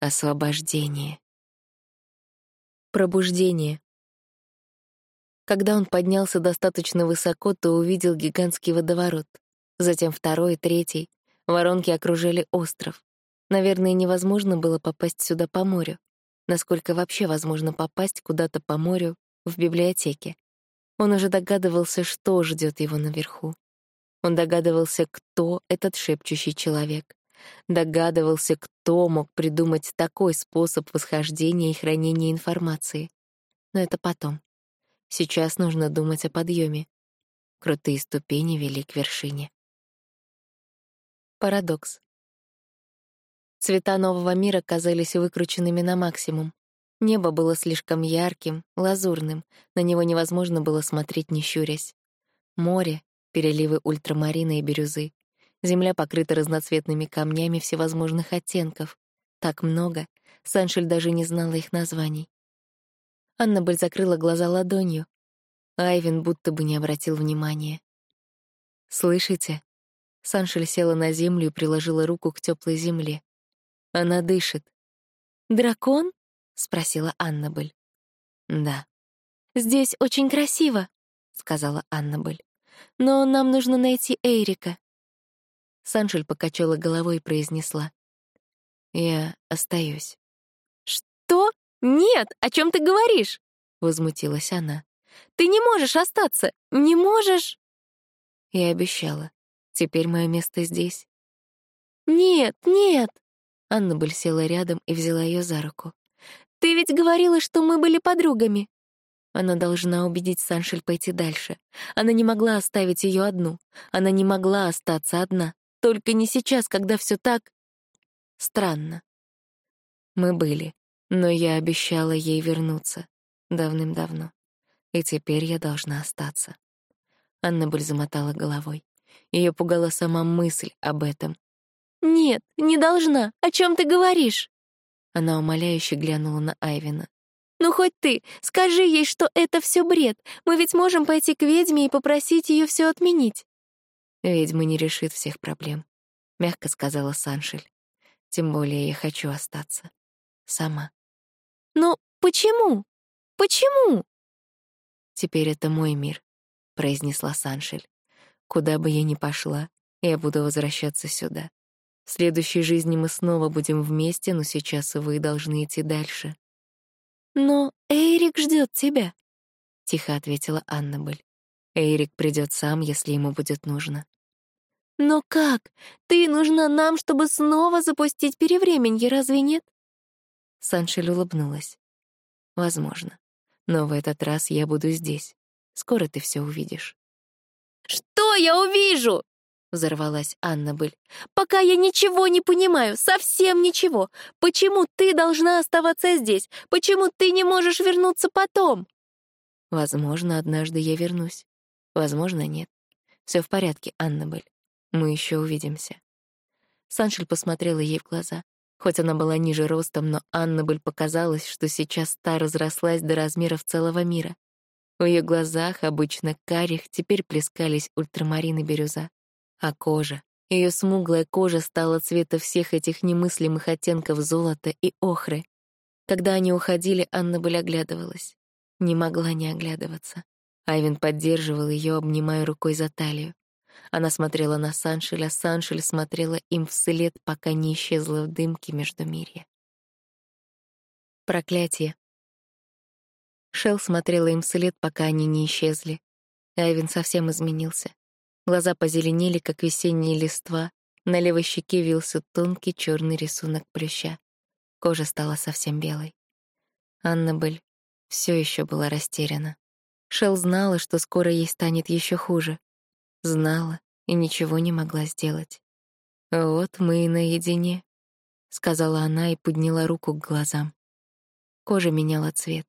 освобождение. Пробуждение. Когда он поднялся достаточно высоко, то увидел гигантский водоворот. Затем второй, третий. Воронки окружили остров. Наверное, невозможно было попасть сюда по морю. Насколько вообще возможно попасть куда-то по морю в библиотеке? Он уже догадывался, что ждет его наверху. Он догадывался, кто этот шепчущий человек. Догадывался, кто мог придумать такой способ восхождения и хранения информации. Но это потом. Сейчас нужно думать о подъеме. Крутые ступени вели к вершине. Парадокс. Цвета нового мира казались выкрученными на максимум. Небо было слишком ярким, лазурным, на него невозможно было смотреть, не щурясь. Море, переливы ультрамарина и бирюзы. Земля покрыта разноцветными камнями всевозможных оттенков. Так много, Саншель даже не знала их названий. Аннабель закрыла глаза ладонью. Айвен будто бы не обратил внимания. «Слышите?» Саншель села на землю и приложила руку к теплой земле. Она дышит. «Дракон?» — спросила Аннабель. «Да». «Здесь очень красиво», — сказала Аннабель. Но нам нужно найти Эрика. Саншель покачала головой и произнесла. «Я остаюсь». «Что? Нет, о чем ты говоришь?» — возмутилась она. «Ты не можешь остаться! Не можешь!» Я обещала. Теперь мое место здесь. «Нет, нет!» Аннабель села рядом и взяла ее за руку. «Ты ведь говорила, что мы были подругами!» Она должна убедить Саншель пойти дальше. Она не могла оставить ее одну. Она не могла остаться одна. Только не сейчас, когда все так... Странно. Мы были, но я обещала ей вернуться. Давным-давно. И теперь я должна остаться. Аннабель замотала головой. Ее пугала сама мысль об этом. «Нет, не должна. О чем ты говоришь?» Она умоляюще глянула на Айвина. «Ну хоть ты, скажи ей, что это все бред. Мы ведь можем пойти к ведьме и попросить ее все отменить». «Ведьма не решит всех проблем», — мягко сказала Саншель. «Тем более я хочу остаться. Сама». «Но почему? Почему?» «Теперь это мой мир», — произнесла Саншель. «Куда бы я ни пошла, я буду возвращаться сюда. В следующей жизни мы снова будем вместе, но сейчас вы должны идти дальше. «Но Эрик ждет тебя», — тихо ответила Аннабель. «Эрик придет сам, если ему будет нужно». «Но как? Ты нужна нам, чтобы снова запустить перевременье, разве нет?» Саншель улыбнулась. «Возможно. Но в этот раз я буду здесь. Скоро ты все увидишь». «Что я увижу?» — взорвалась Аннабель. «Пока я ничего не понимаю, совсем ничего. Почему ты должна оставаться здесь? Почему ты не можешь вернуться потом?» «Возможно, однажды я вернусь. Возможно, нет. Все в порядке, Аннабель. Мы еще увидимся». Саншель посмотрела ей в глаза. Хоть она была ниже ростом, но Аннабель показалось, что сейчас та разрослась до размеров целого мира. В ее глазах, обычно карих, теперь плескались ультрамарин и бирюза. А кожа, ее смуглая кожа стала цвета всех этих немыслимых оттенков золота и охры. Когда они уходили, Анна была оглядывалась. Не могла не оглядываться. Айвен поддерживал ее, обнимая рукой за талию. Она смотрела на Саншель, а Саншель смотрела им вслед, пока не исчезла в дымке между мирья. Проклятие. Шел смотрела им вслед, пока они не исчезли. Айвен совсем изменился. Глаза позеленели, как весенние листва. На левой щеке вился тонкий черный рисунок плюща. Кожа стала совсем белой. Аннабель все еще была растеряна. Шел знала, что скоро ей станет еще хуже. Знала и ничего не могла сделать. «Вот мы и наедине», — сказала она и подняла руку к глазам. Кожа меняла цвет.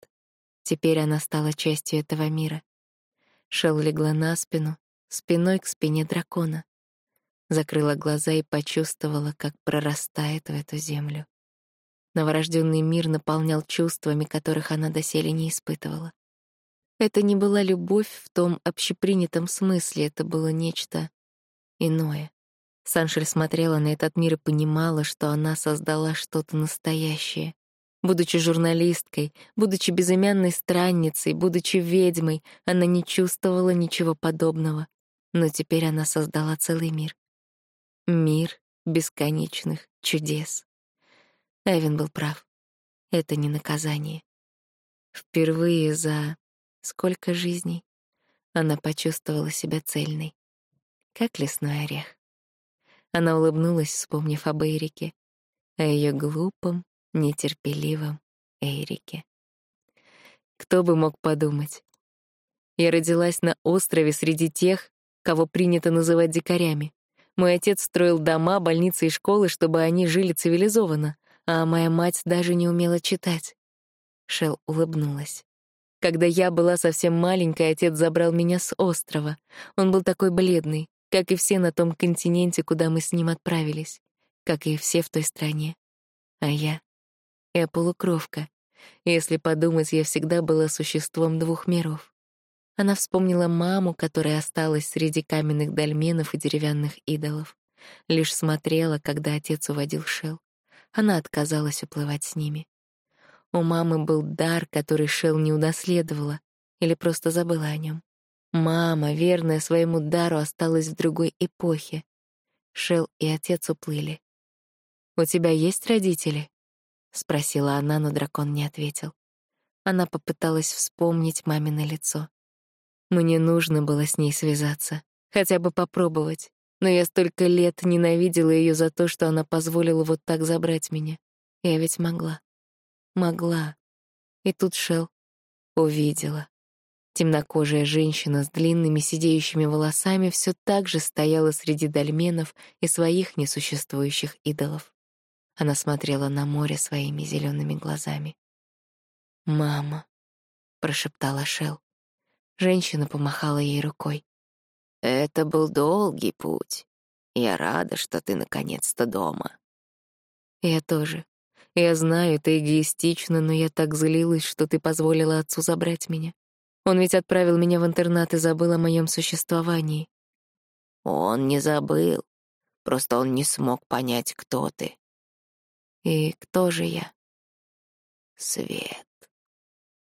Теперь она стала частью этого мира. Шел легла на спину, спиной к спине дракона. Закрыла глаза и почувствовала, как прорастает в эту землю. Новорожденный мир наполнял чувствами, которых она доселе не испытывала. Это не была любовь в том общепринятом смысле, это было нечто иное. Саншель смотрела на этот мир и понимала, что она создала что-то настоящее. Будучи журналисткой, будучи безымянной странницей, будучи ведьмой, она не чувствовала ничего подобного. Но теперь она создала целый мир. Мир бесконечных чудес. Эвен был прав. Это не наказание. Впервые за сколько жизней она почувствовала себя цельной, как лесной орех. Она улыбнулась, вспомнив об Эрике, о ее глупом, нетерпеливом Эрике. Кто бы мог подумать? Я родилась на острове среди тех, кого принято называть дикарями. Мой отец строил дома, больницы и школы, чтобы они жили цивилизованно, а моя мать даже не умела читать. Шел улыбнулась. Когда я была совсем маленькой, отец забрал меня с острова. Он был такой бледный, как и все на том континенте, куда мы с ним отправились, как и все в той стране. А я? Я полукровка. Если подумать, я всегда была существом двух миров. Она вспомнила маму, которая осталась среди каменных дольменов и деревянных идолов. Лишь смотрела, когда отец уводил Шел. Она отказалась уплывать с ними. У мамы был дар, который Шел не унаследовала или просто забыла о нем. Мама, верная своему дару, осталась в другой эпохе. Шел и отец уплыли. «У тебя есть родители?» — спросила она, но дракон не ответил. Она попыталась вспомнить мамино лицо. Мне нужно было с ней связаться, хотя бы попробовать. Но я столько лет ненавидела ее за то, что она позволила вот так забрать меня. Я ведь могла. Могла. И тут Шел увидела. Темнокожая женщина с длинными сидеющими волосами все так же стояла среди дольменов и своих несуществующих идолов. Она смотрела на море своими зелеными глазами. «Мама», — прошептала Шел. Женщина помахала ей рукой. «Это был долгий путь. Я рада, что ты наконец-то дома». «Я тоже. Я знаю, это эгоистично, но я так злилась, что ты позволила отцу забрать меня. Он ведь отправил меня в интернат и забыл о моем существовании». «Он не забыл. Просто он не смог понять, кто ты». «И кто же я?» «Свет»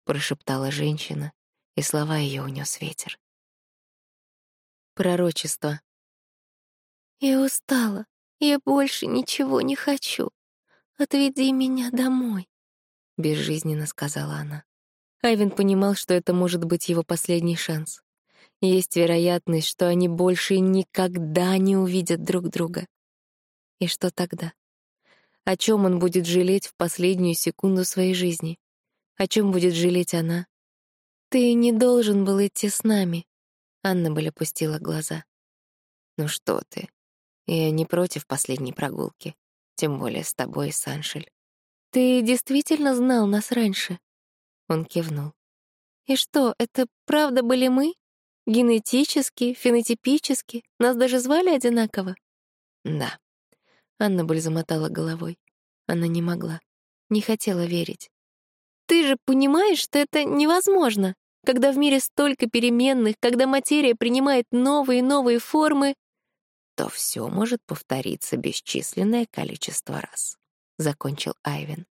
прошептала женщина, и слова ее унес ветер. Пророчество. Я устала. Я больше ничего не хочу. Отведи меня домой, безжизненно сказала она. Айвен понимал, что это может быть его последний шанс. Есть вероятность, что они больше никогда не увидят друг друга. И что тогда? О чем он будет жалеть в последнюю секунду своей жизни? О чем будет жалеть она? Ты не должен был идти с нами. Анна Аннабель опустила глаза. Ну что ты? Я не против последней прогулки, тем более с тобой, Саншель. Ты действительно знал нас раньше? Он кивнул. И что, это правда были мы? Генетически, фенотипически? Нас даже звали одинаково? Да. Анна Аннабель замотала головой. Она не могла, не хотела верить. Ты же понимаешь, что это невозможно. Когда в мире столько переменных, когда материя принимает новые и новые формы, то все может повториться бесчисленное количество раз. Закончил Айвен.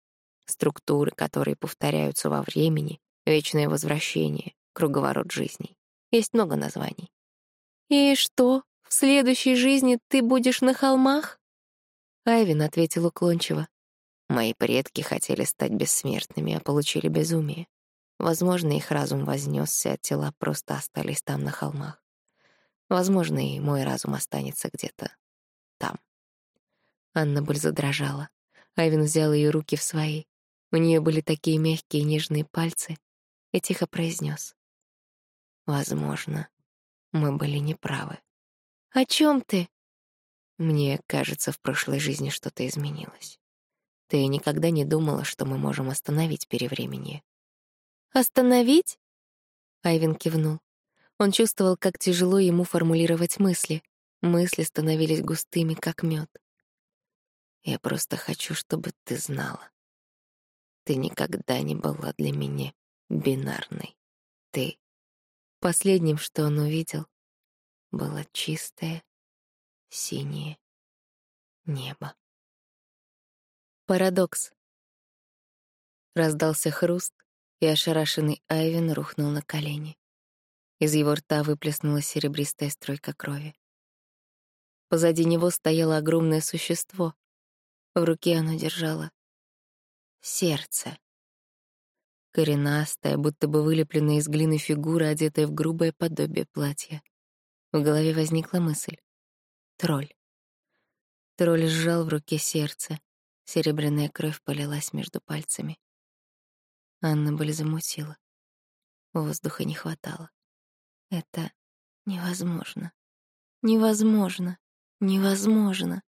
Структуры, которые повторяются во времени, вечное возвращение, круговорот жизней. Есть много названий. «И что, в следующей жизни ты будешь на холмах?» Айвен ответил уклончиво. Мои предки хотели стать бессмертными, а получили безумие. Возможно, их разум вознесся, а тела просто остались там, на холмах. Возможно, и мой разум останется где-то там. Анна Буль задрожала. Айвен взял ее руки в свои. У нее были такие мягкие нежные пальцы, и тихо произнес: «Возможно, мы были неправы». «О чем ты?» Мне кажется, в прошлой жизни что-то изменилось. Ты никогда не думала, что мы можем остановить перевременье? Остановить? Айвен кивнул. Он чувствовал, как тяжело ему формулировать мысли. Мысли становились густыми, как мед. Я просто хочу, чтобы ты знала. Ты никогда не была для меня бинарной. Ты. Последним, что он увидел, было чистое синее небо. Парадокс. Раздался хруст, и ошарашенный Айвен рухнул на колени. Из его рта выплеснулась серебристая струйка крови. Позади него стояло огромное существо. В руке оно держало сердце. Коренастая, будто бы вылепленная из глины фигура, одетая в грубое подобие платья. В голове возникла мысль. Тролль. Тролль сжал в руке сердце. Серебряная кровь полилась между пальцами. Анна были замутила. Воздуха не хватало. Это невозможно. Невозможно. Невозможно.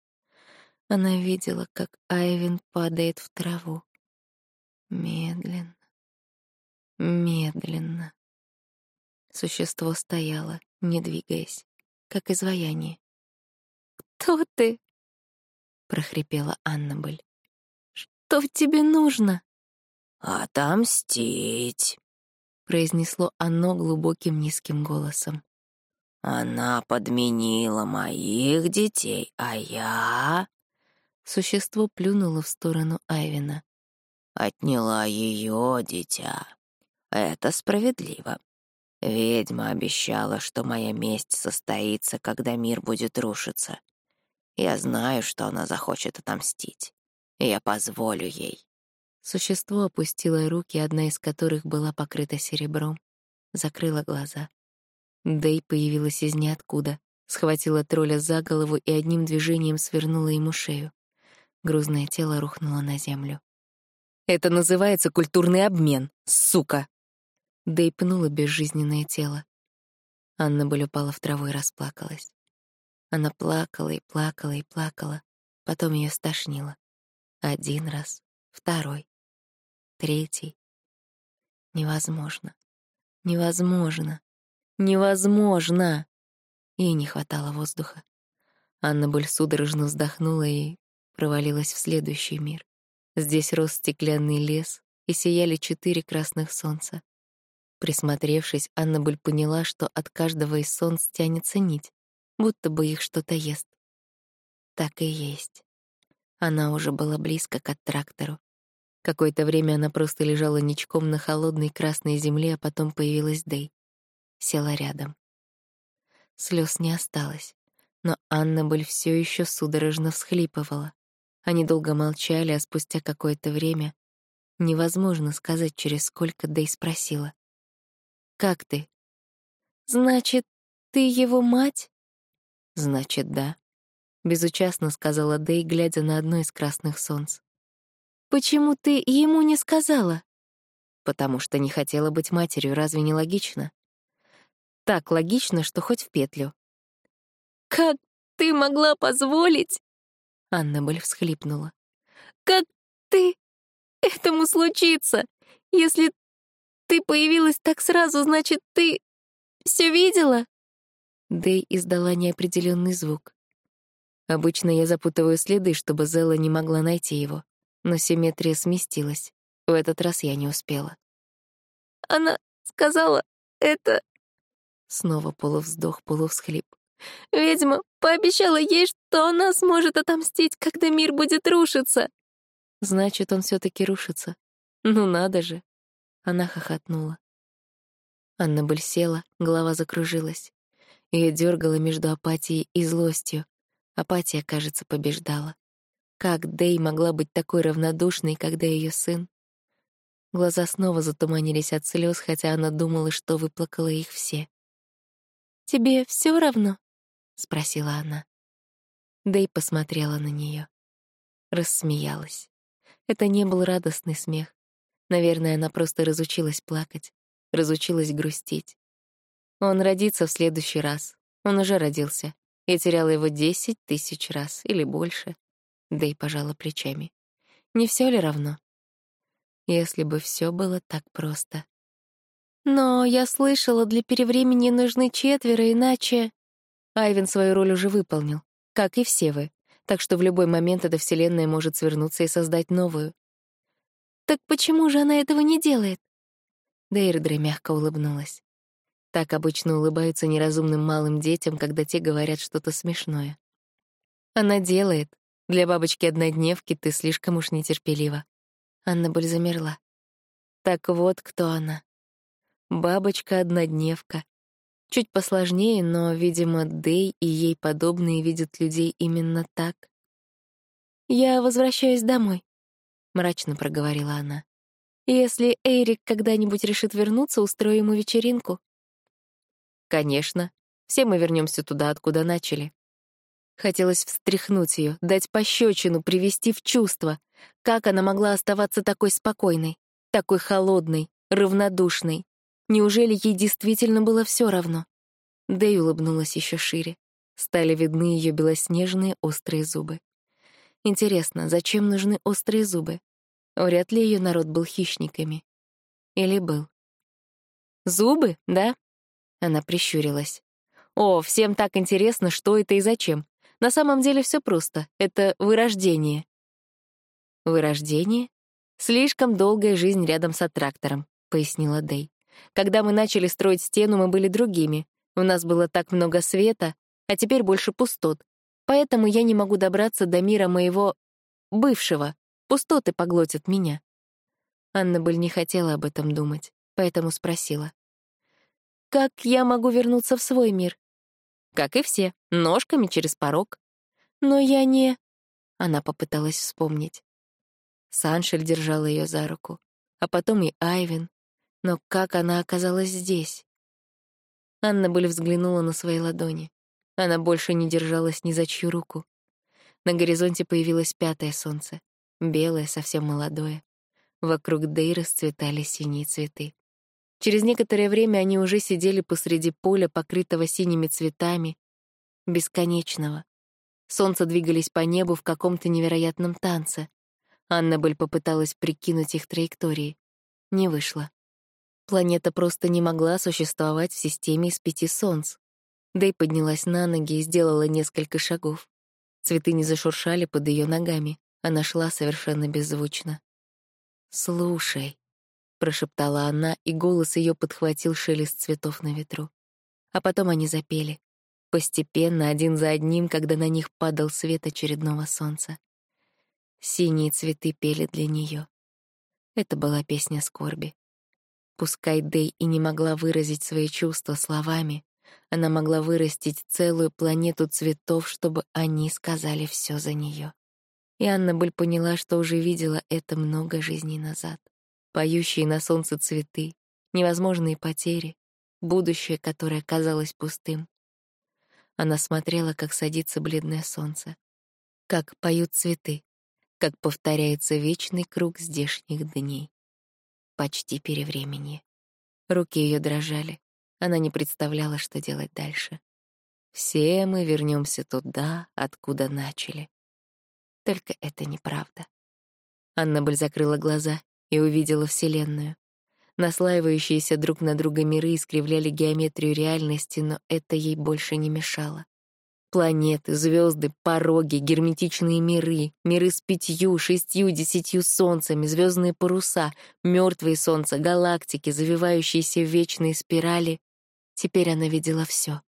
Она видела, как Айвин падает в траву. Медленно. Медленно. Существо стояло, не двигаясь, как изваяние. «Кто ты?» — прохрипела Аннабель. Что тебе нужно?» «Отомстить», — произнесло оно глубоким низким голосом. «Она подменила моих детей, а я...» Существо плюнуло в сторону Айвина. «Отняла ее дитя. Это справедливо. Ведьма обещала, что моя месть состоится, когда мир будет рушиться. Я знаю, что она захочет отомстить, и я позволю ей. Существо опустило руки, одна из которых была покрыта серебром, закрыла глаза. Дэй появилась из ниоткуда, схватила тролля за голову и одним движением свернула ему шею. Грузное тело рухнуло на землю. «Это называется культурный обмен, сука!» Дэй пнула безжизненное тело. Анна Боль упала в траву и расплакалась. Она плакала и плакала и плакала, потом ее стошнило. Один раз, второй, третий. Невозможно. Невозможно. Невозможно. Ей не хватало воздуха. Анна Боль судорожно вздохнула и провалилась в следующий мир. Здесь рос стеклянный лес, и сияли четыре красных солнца. Присмотревшись, Анна Боль поняла, что от каждого из солнц тянется нить, будто бы их что-то ест. Так и есть. Она уже была близко к трактору. Какое-то время она просто лежала ничком на холодной красной земле, а потом появилась Дэй. Села рядом. Слез не осталось, но Анна Боль все еще судорожно всхлипывала. Они долго молчали, а спустя какое-то время невозможно сказать, через сколько Дэй спросила. «Как ты?» «Значит, ты его мать?» «Значит, да», — безучастно сказала Дэй, глядя на одно из красных солнц. «Почему ты ему не сказала?» «Потому что не хотела быть матерью, разве не логично?» «Так логично, что хоть в петлю». «Как ты могла позволить?» Анна Боль всхлипнула. «Как ты этому случиться? Если ты появилась так сразу, значит, ты все видела?» Дэй издала неопределенный звук. Обычно я запутываю следы, чтобы Зелла не могла найти его, но симметрия сместилась. В этот раз я не успела. «Она сказала это...» Снова полувздох, полувсхлип. «Ведьма пообещала ей, что она сможет отомстить, когда мир будет рушиться». «Значит, он все таки рушится. Ну надо же!» Она хохотнула. Анна Быль села, голова закружилась. Ее дергало между апатией и злостью. Апатия, кажется, побеждала. Как Дэй могла быть такой равнодушной, когда ее сын? Глаза снова затуманились от слез, хотя она думала, что выплакала их все. «Тебе все равно?» — спросила она. Дэй посмотрела на нее, Рассмеялась. Это не был радостный смех. Наверное, она просто разучилась плакать, разучилась грустить. Он родится в следующий раз. Он уже родился. Я теряла его десять тысяч раз или больше. Да и пожала плечами. Не все ли равно? Если бы все было так просто. Но я слышала, для перевремени нужны четверо, иначе... Айвен свою роль уже выполнил, как и все вы. Так что в любой момент эта вселенная может свернуться и создать новую. Так почему же она этого не делает? Дейрдре мягко улыбнулась. Так обычно улыбаются неразумным малым детям, когда те говорят что-то смешное. Она делает. Для бабочки-однодневки ты слишком уж нетерпелива. Анна Боль замерла. Так вот кто она. Бабочка-однодневка. Чуть посложнее, но, видимо, Дэй и ей подобные видят людей именно так. «Я возвращаюсь домой», — мрачно проговорила она. «Если Эрик когда-нибудь решит вернуться, устрою ему вечеринку». Конечно, все мы вернемся туда, откуда начали. Хотелось встряхнуть ее, дать пощечину, привести в чувство. Как она могла оставаться такой спокойной, такой холодной, равнодушной? Неужели ей действительно было все равно? Дэй улыбнулась еще шире. Стали видны ее белоснежные острые зубы. Интересно, зачем нужны острые зубы? Вряд ли ее народ был хищниками. Или был? Зубы, да? Она прищурилась. «О, всем так интересно, что это и зачем. На самом деле все просто. Это вырождение». «Вырождение? Слишком долгая жизнь рядом с аттрактором», — пояснила Дэй. «Когда мы начали строить стену, мы были другими. У нас было так много света, а теперь больше пустот. Поэтому я не могу добраться до мира моего... бывшего. Пустоты поглотят меня». Анна Быль не хотела об этом думать, поэтому спросила. Как я могу вернуться в свой мир? Как и все, ножками через порог. Но я не... Она попыталась вспомнить. Саншель держал ее за руку, а потом и Айвин. Но как она оказалась здесь? Анна Аннабель взглянула на свои ладони. Она больше не держалась ни за чью руку. На горизонте появилось пятое солнце, белое, совсем молодое. Вокруг Дэй расцветали синие цветы. Через некоторое время они уже сидели посреди поля, покрытого синими цветами, бесконечного. Солнца двигались по небу в каком-то невероятном танце. Аннабель попыталась прикинуть их траектории. Не вышло. Планета просто не могла существовать в системе из пяти солнц. Дэй поднялась на ноги и сделала несколько шагов. Цветы не зашуршали под ее ногами. Она шла совершенно беззвучно. «Слушай», — прошептала она, и голос ее подхватил шелест цветов на ветру. А потом они запели. Постепенно, один за одним, когда на них падал свет очередного солнца. Синие цветы пели для нее. Это была песня скорби. Пускай Дэй и не могла выразить свои чувства словами, она могла вырастить целую планету цветов, чтобы они сказали все за нее. И Анна Быль поняла, что уже видела это много жизней назад. Поющие на солнце цветы, невозможные потери, будущее, которое казалось пустым. Она смотрела, как садится бледное солнце, как поют цветы, как повторяется вечный круг здешних дней. Почти перевременье. Руки ее дрожали. Она не представляла, что делать дальше. Все мы вернемся туда, откуда начали. Только это неправда. Аннабель закрыла глаза и увидела Вселенную. Наслаивающиеся друг на друга миры искривляли геометрию реальности, но это ей больше не мешало. Планеты, звезды, пороги, герметичные миры, миры с пятью, шестью, десятью солнцами, звездные паруса, мертвые солнца, галактики, завивающиеся в вечные спирали. Теперь она видела все.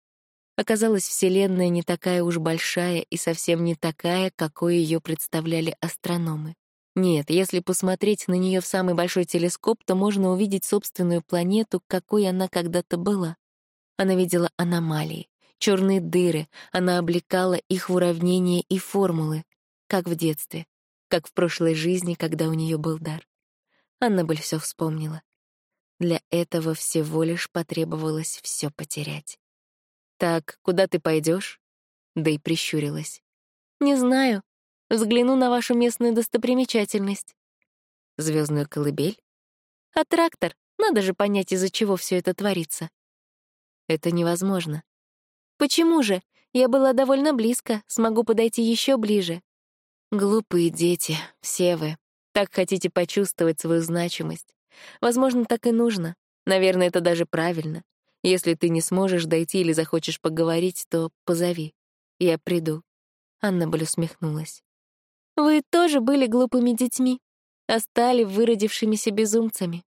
Оказалось, Вселенная не такая уж большая и совсем не такая, какой ее представляли астрономы. Нет, если посмотреть на нее в самый большой телескоп, то можно увидеть собственную планету, какой она когда-то была. Она видела аномалии, черные дыры, она облекала их в уравнения и формулы, как в детстве, как в прошлой жизни, когда у нее был дар. Аннабель все вспомнила. Для этого всего лишь потребовалось все потерять. «Так, куда ты пойдешь? Да и прищурилась. «Не знаю. Взгляну на вашу местную достопримечательность». Звездную колыбель? А трактор? Надо же понять, из-за чего все это творится. Это невозможно. Почему же? Я была довольно близко, смогу подойти еще ближе. Глупые дети, все вы. Так хотите почувствовать свою значимость. Возможно, так и нужно. Наверное, это даже правильно. Если ты не сможешь дойти или захочешь поговорить, то позови. Я приду». Аннабель усмехнулась. «Вы тоже были глупыми детьми, а стали выродившимися безумцами».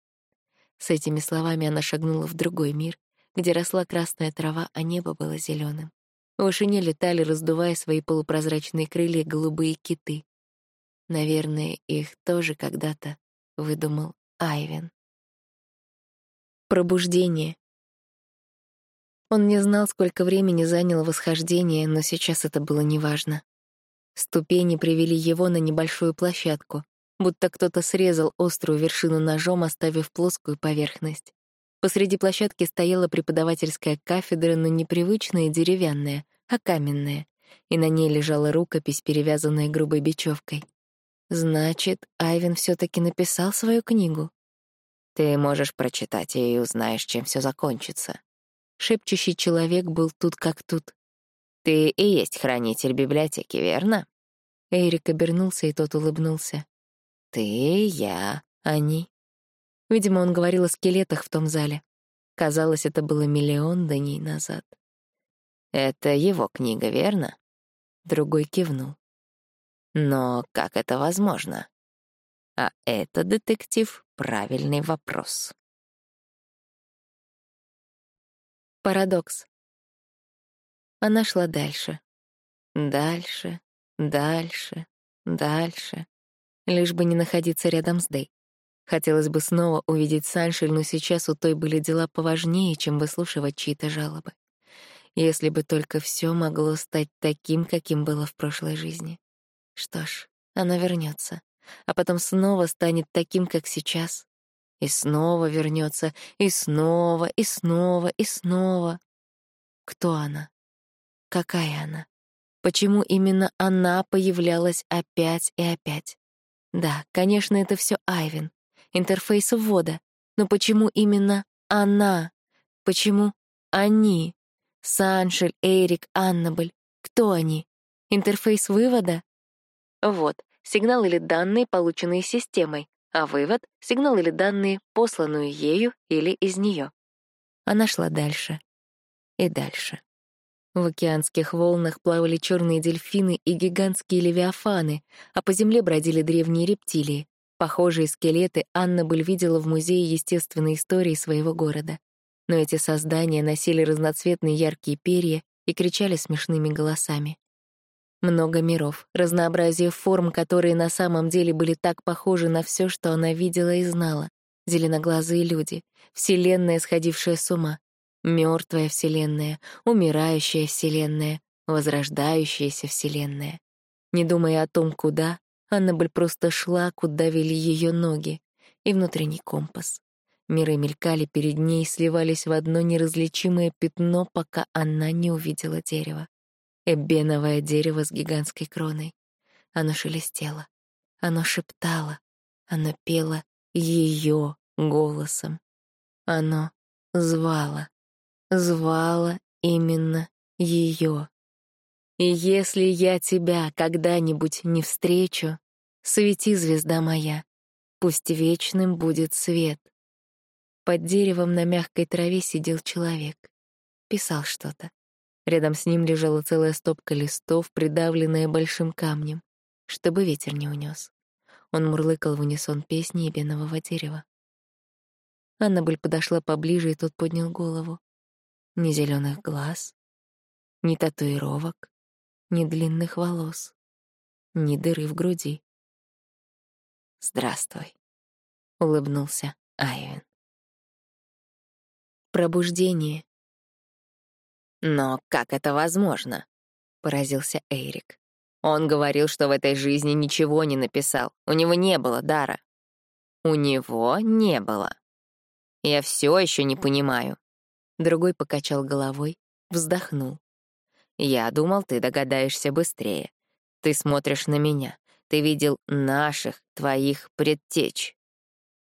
С этими словами она шагнула в другой мир, где росла красная трава, а небо было зеленым. В вышине летали, раздувая свои полупрозрачные крылья, голубые киты. Наверное, их тоже когда-то выдумал Айвен. Пробуждение. Он не знал, сколько времени заняло восхождение, но сейчас это было неважно. Ступени привели его на небольшую площадку, будто кто-то срезал острую вершину ножом, оставив плоскую поверхность. Посреди площадки стояла преподавательская кафедра, но не привычная деревянная, а каменная, и на ней лежала рукопись, перевязанная грубой бечевкой. Значит, Айвен все таки написал свою книгу. Ты можешь прочитать ее и узнаешь, чем все закончится. Шепчущий человек был тут как тут. «Ты и есть хранитель библиотеки, верно?» Эрик обернулся, и тот улыбнулся. «Ты, я, они». Видимо, он говорил о скелетах в том зале. Казалось, это было миллион дней назад. «Это его книга, верно?» Другой кивнул. «Но как это возможно?» А это, детектив, правильный вопрос. Парадокс. Она шла дальше. Дальше, дальше, дальше. Лишь бы не находиться рядом с Дэй. Хотелось бы снова увидеть Саншель, но сейчас у той были дела поважнее, чем выслушивать чьи-то жалобы. Если бы только все могло стать таким, каким было в прошлой жизни. Что ж, оно вернется, а потом снова станет таким, как сейчас. И снова вернется, и снова, и снова, и снова. Кто она? Какая она? Почему именно она появлялась опять и опять? Да, конечно, это все Айвин, интерфейс ввода. Но почему именно она? Почему они? Саншель, Эрик, Аннабель. Кто они? Интерфейс вывода? Вот, сигнал или данные, полученные системой, а вывод — сигнал или данные, посланные ею или из нее. Она шла дальше. И дальше. В океанских волнах плавали черные дельфины и гигантские левиафаны, а по земле бродили древние рептилии. Похожие скелеты Анна Быль видела в Музее естественной истории своего города но эти создания носили разноцветные яркие перья и кричали смешными голосами. Много миров, разнообразие форм, которые на самом деле были так похожи на все, что она видела и знала. Зеленоглазые люди, вселенная, сходившая с ума, мертвая вселенная, умирающая вселенная, возрождающаяся вселенная. Не думая о том, куда, Аннабель просто шла, куда вели ее ноги, и внутренний компас. Миры мелькали перед ней, сливались в одно неразличимое пятно, пока она не увидела дерево. Эбеновое дерево с гигантской кроной. Оно шелестело, оно шептало, оно пело ее голосом. Оно звало, звало именно ее. И если я тебя когда-нибудь не встречу, свети, звезда моя, пусть вечным будет свет — под деревом на мягкой траве сидел человек. Писал что-то. Рядом с ним лежала целая стопка листов, придавленная большим камнем, чтобы ветер не унес. Он мурлыкал в унисон песни ебенового дерева. Аннабель подошла поближе, и тот поднял голову. Ни зеленых глаз, ни татуировок, ни длинных волос, ни дыры в груди. «Здравствуй», — улыбнулся Айвен. Пробуждение. «Но как это возможно?» — поразился Эрик. «Он говорил, что в этой жизни ничего не написал. У него не было дара». «У него не было. Я все еще не понимаю». Другой покачал головой, вздохнул. «Я думал, ты догадаешься быстрее. Ты смотришь на меня. Ты видел наших, твоих предтеч.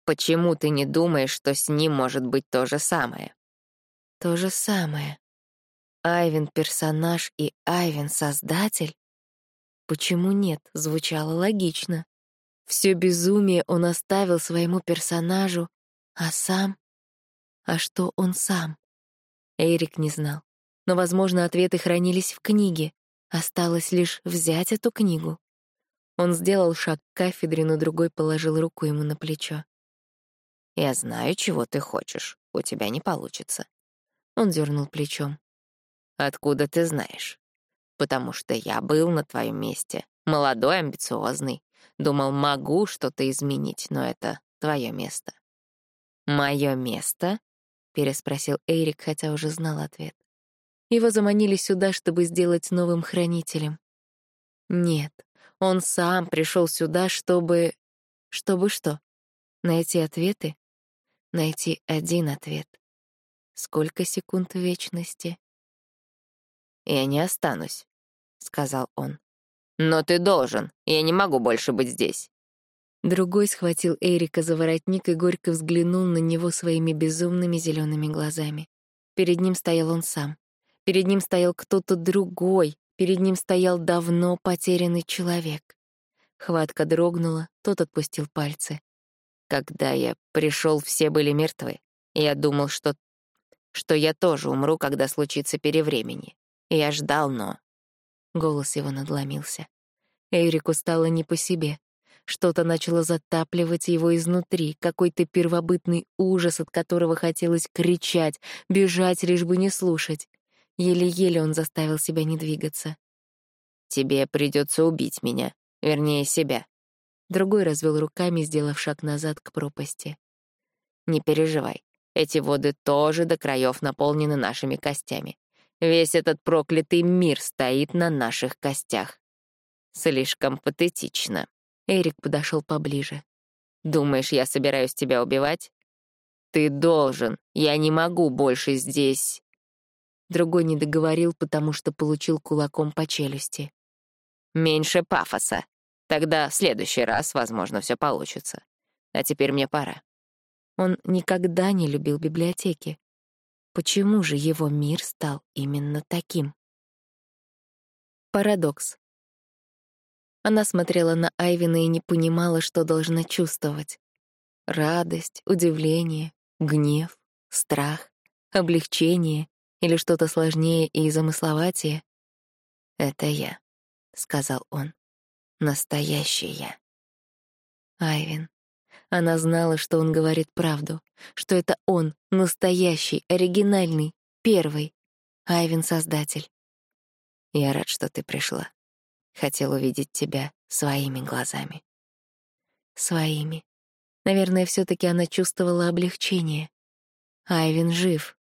Почему ты не думаешь, что с ним может быть то же самое? То же самое. Айвен — персонаж и Айвен — создатель? Почему нет? Звучало логично. Все безумие он оставил своему персонажу, а сам? А что он сам? Эрик не знал. Но, возможно, ответы хранились в книге. Осталось лишь взять эту книгу. Он сделал шаг к кафедре, но другой положил руку ему на плечо. «Я знаю, чего ты хочешь. У тебя не получится». Он дернул плечом. «Откуда ты знаешь?» «Потому что я был на твоем месте. Молодой, амбициозный. Думал, могу что-то изменить, но это твое место». «Мое место?» — переспросил Эрик, хотя уже знал ответ. Его заманили сюда, чтобы сделать новым хранителем. Нет, он сам пришел сюда, чтобы... Чтобы что? Найти ответы? найти один ответ. Сколько секунд вечности? «Я не останусь», — сказал он. «Но ты должен. Я не могу больше быть здесь». Другой схватил Эрика за воротник и горько взглянул на него своими безумными зелеными глазами. Перед ним стоял он сам. Перед ним стоял кто-то другой. Перед ним стоял давно потерянный человек. Хватка дрогнула, тот отпустил пальцы. Когда я пришел, все были мертвы. Я думал, что... что я тоже умру, когда случится перевремени. Я ждал, но... Голос его надломился. Эрику стало не по себе. Что-то начало затапливать его изнутри, какой-то первобытный ужас, от которого хотелось кричать, бежать, лишь бы не слушать. Еле-еле он заставил себя не двигаться. «Тебе придется убить меня, вернее, себя», Другой развел руками, сделав шаг назад к пропасти. «Не переживай. Эти воды тоже до краев наполнены нашими костями. Весь этот проклятый мир стоит на наших костях. Слишком патетично. Эрик подошел поближе. Думаешь, я собираюсь тебя убивать? Ты должен. Я не могу больше здесь. Другой не договорил, потому что получил кулаком по челюсти. Меньше пафоса. Тогда в следующий раз, возможно, все получится. А теперь мне пора. Он никогда не любил библиотеки. Почему же его мир стал именно таким? Парадокс. Она смотрела на Айвина и не понимала, что должна чувствовать. Радость, удивление, гнев, страх, облегчение или что-то сложнее и замысловатее. «Это я», — сказал он. «Настоящий я». Айвин. Она знала, что он говорит правду, что это он, настоящий, оригинальный, первый. Айвин — создатель. «Я рад, что ты пришла», Хотел увидеть тебя своими глазами. Своими. Наверное, все таки она чувствовала облегчение. Айвин жив.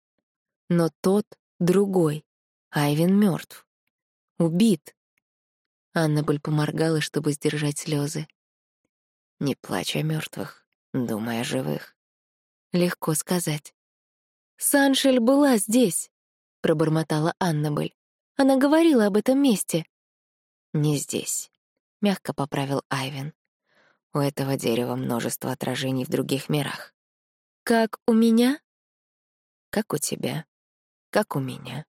Но тот другой. Айвин мертв. Убит. Аннабель поморгала, чтобы сдержать слезы. Не плачь о мертвых, думай о живых. Легко сказать. «Саншель была здесь», — пробормотала Аннабель. «Она говорила об этом месте. «Не здесь», — мягко поправил Айвен. «У этого дерева множество отражений в других мирах». «Как у меня?» «Как у тебя, как у меня,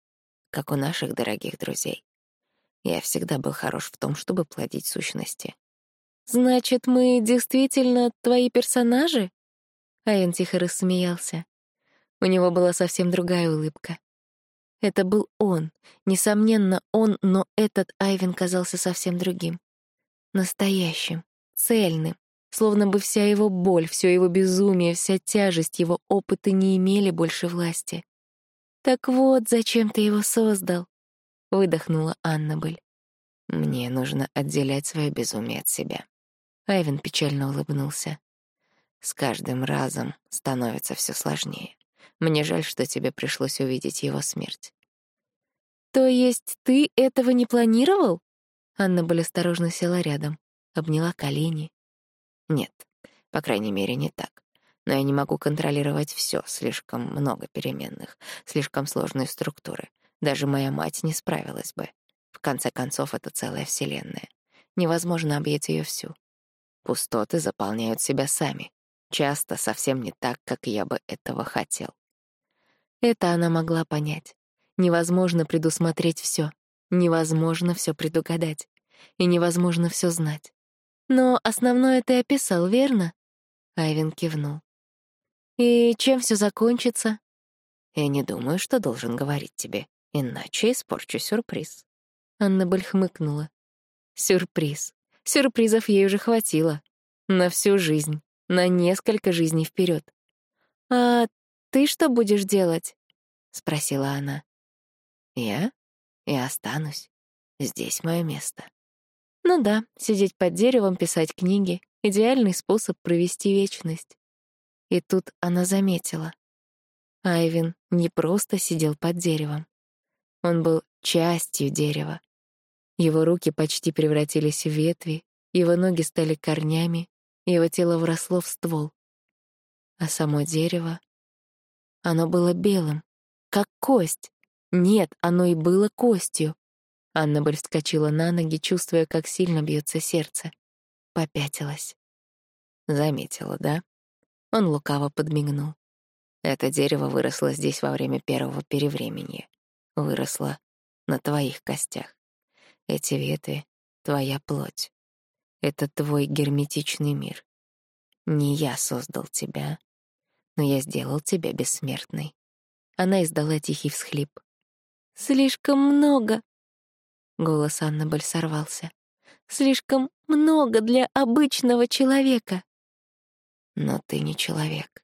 как у наших дорогих друзей. Я всегда был хорош в том, чтобы плодить сущности». «Значит, мы действительно твои персонажи?» Айвен тихо рассмеялся. У него была совсем другая улыбка. Это был он, несомненно, он, но этот Айвен казался совсем другим. Настоящим, цельным, словно бы вся его боль, все его безумие, вся тяжесть его опыта не имели больше власти. «Так вот, зачем ты его создал?» — выдохнула Аннабель. «Мне нужно отделять свое безумие от себя». Айвен печально улыбнулся. «С каждым разом становится все сложнее. Мне жаль, что тебе пришлось увидеть его смерть. То есть ты этого не планировал? Анна была осторожно села рядом, обняла колени. Нет, по крайней мере, не так. Но я не могу контролировать все, слишком много переменных, слишком сложные структуры. Даже моя мать не справилась бы. В конце концов, это целая вселенная. Невозможно объять ее всю. Пустоты заполняют себя сами, часто совсем не так, как я бы этого хотел. Это она могла понять. Невозможно предусмотреть все, невозможно все предугадать и невозможно все знать. Но основное ты описал, верно? Айвен кивнул. И чем все закончится? Я не думаю, что должен говорить тебе, иначе испорчу сюрприз. Аннабель хмыкнула. Сюрприз. Сюрпризов ей уже хватило. На всю жизнь, на несколько жизней вперед. А ты что будешь делать? спросила она. Я? Я останусь. Здесь мое место. Ну да, сидеть под деревом, писать книги — идеальный способ провести вечность. И тут она заметила. Айвин не просто сидел под деревом. Он был частью дерева. Его руки почти превратились в ветви, его ноги стали корнями, его тело вросло в ствол. А само дерево, оно было белым, как кость. Нет, оно и было костью. Аннабель вскочила на ноги, чувствуя, как сильно бьется сердце. Попятилась. Заметила, да? Он лукаво подмигнул. Это дерево выросло здесь во время первого перевремени. Выросло на твоих костях. Эти ветви — твоя плоть. Это твой герметичный мир. Не я создал тебя, но я сделал тебя бессмертной. Она издала тихий всхлип. Слишком много. Голос Аннабель сорвался. Слишком много для обычного человека. Но ты не человек.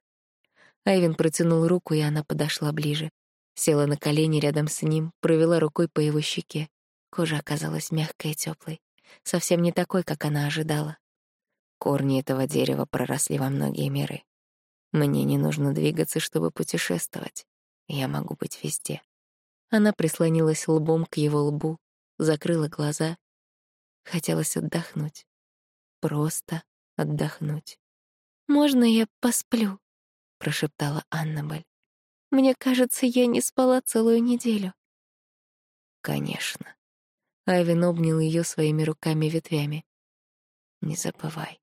Айвен протянул руку, и она подошла ближе. Села на колени рядом с ним, провела рукой по его щеке. Кожа оказалась мягкой и теплой, совсем не такой, как она ожидала. Корни этого дерева проросли во многие миры. Мне не нужно двигаться, чтобы путешествовать. Я могу быть везде. Она прислонилась лбом к его лбу, закрыла глаза. Хотелось отдохнуть. Просто отдохнуть. «Можно я посплю?» — прошептала Аннабель. «Мне кажется, я не спала целую неделю». «Конечно». Айвин обнял ее своими руками-ветвями. «Не забывай,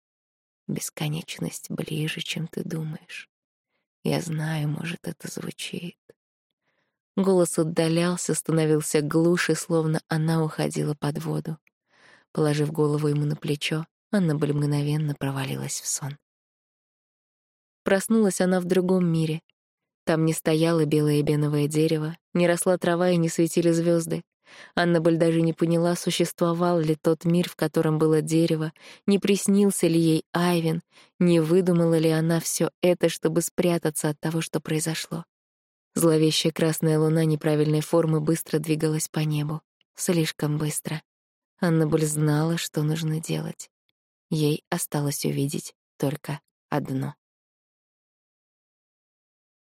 бесконечность ближе, чем ты думаешь. Я знаю, может, это звучит». Голос отдалялся, становился глуше, словно она уходила под воду. Положив голову ему на плечо, Аннабель мгновенно провалилась в сон. Проснулась она в другом мире. Там не стояло белое беновое дерево, не росла трава и не светили звезды. Аннабель даже не поняла, существовал ли тот мир, в котором было дерево, не приснился ли ей Айвен, не выдумала ли она все это, чтобы спрятаться от того, что произошло. Зловещая красная луна неправильной формы быстро двигалась по небу. Слишком быстро. Аннабель знала, что нужно делать. Ей осталось увидеть только одно.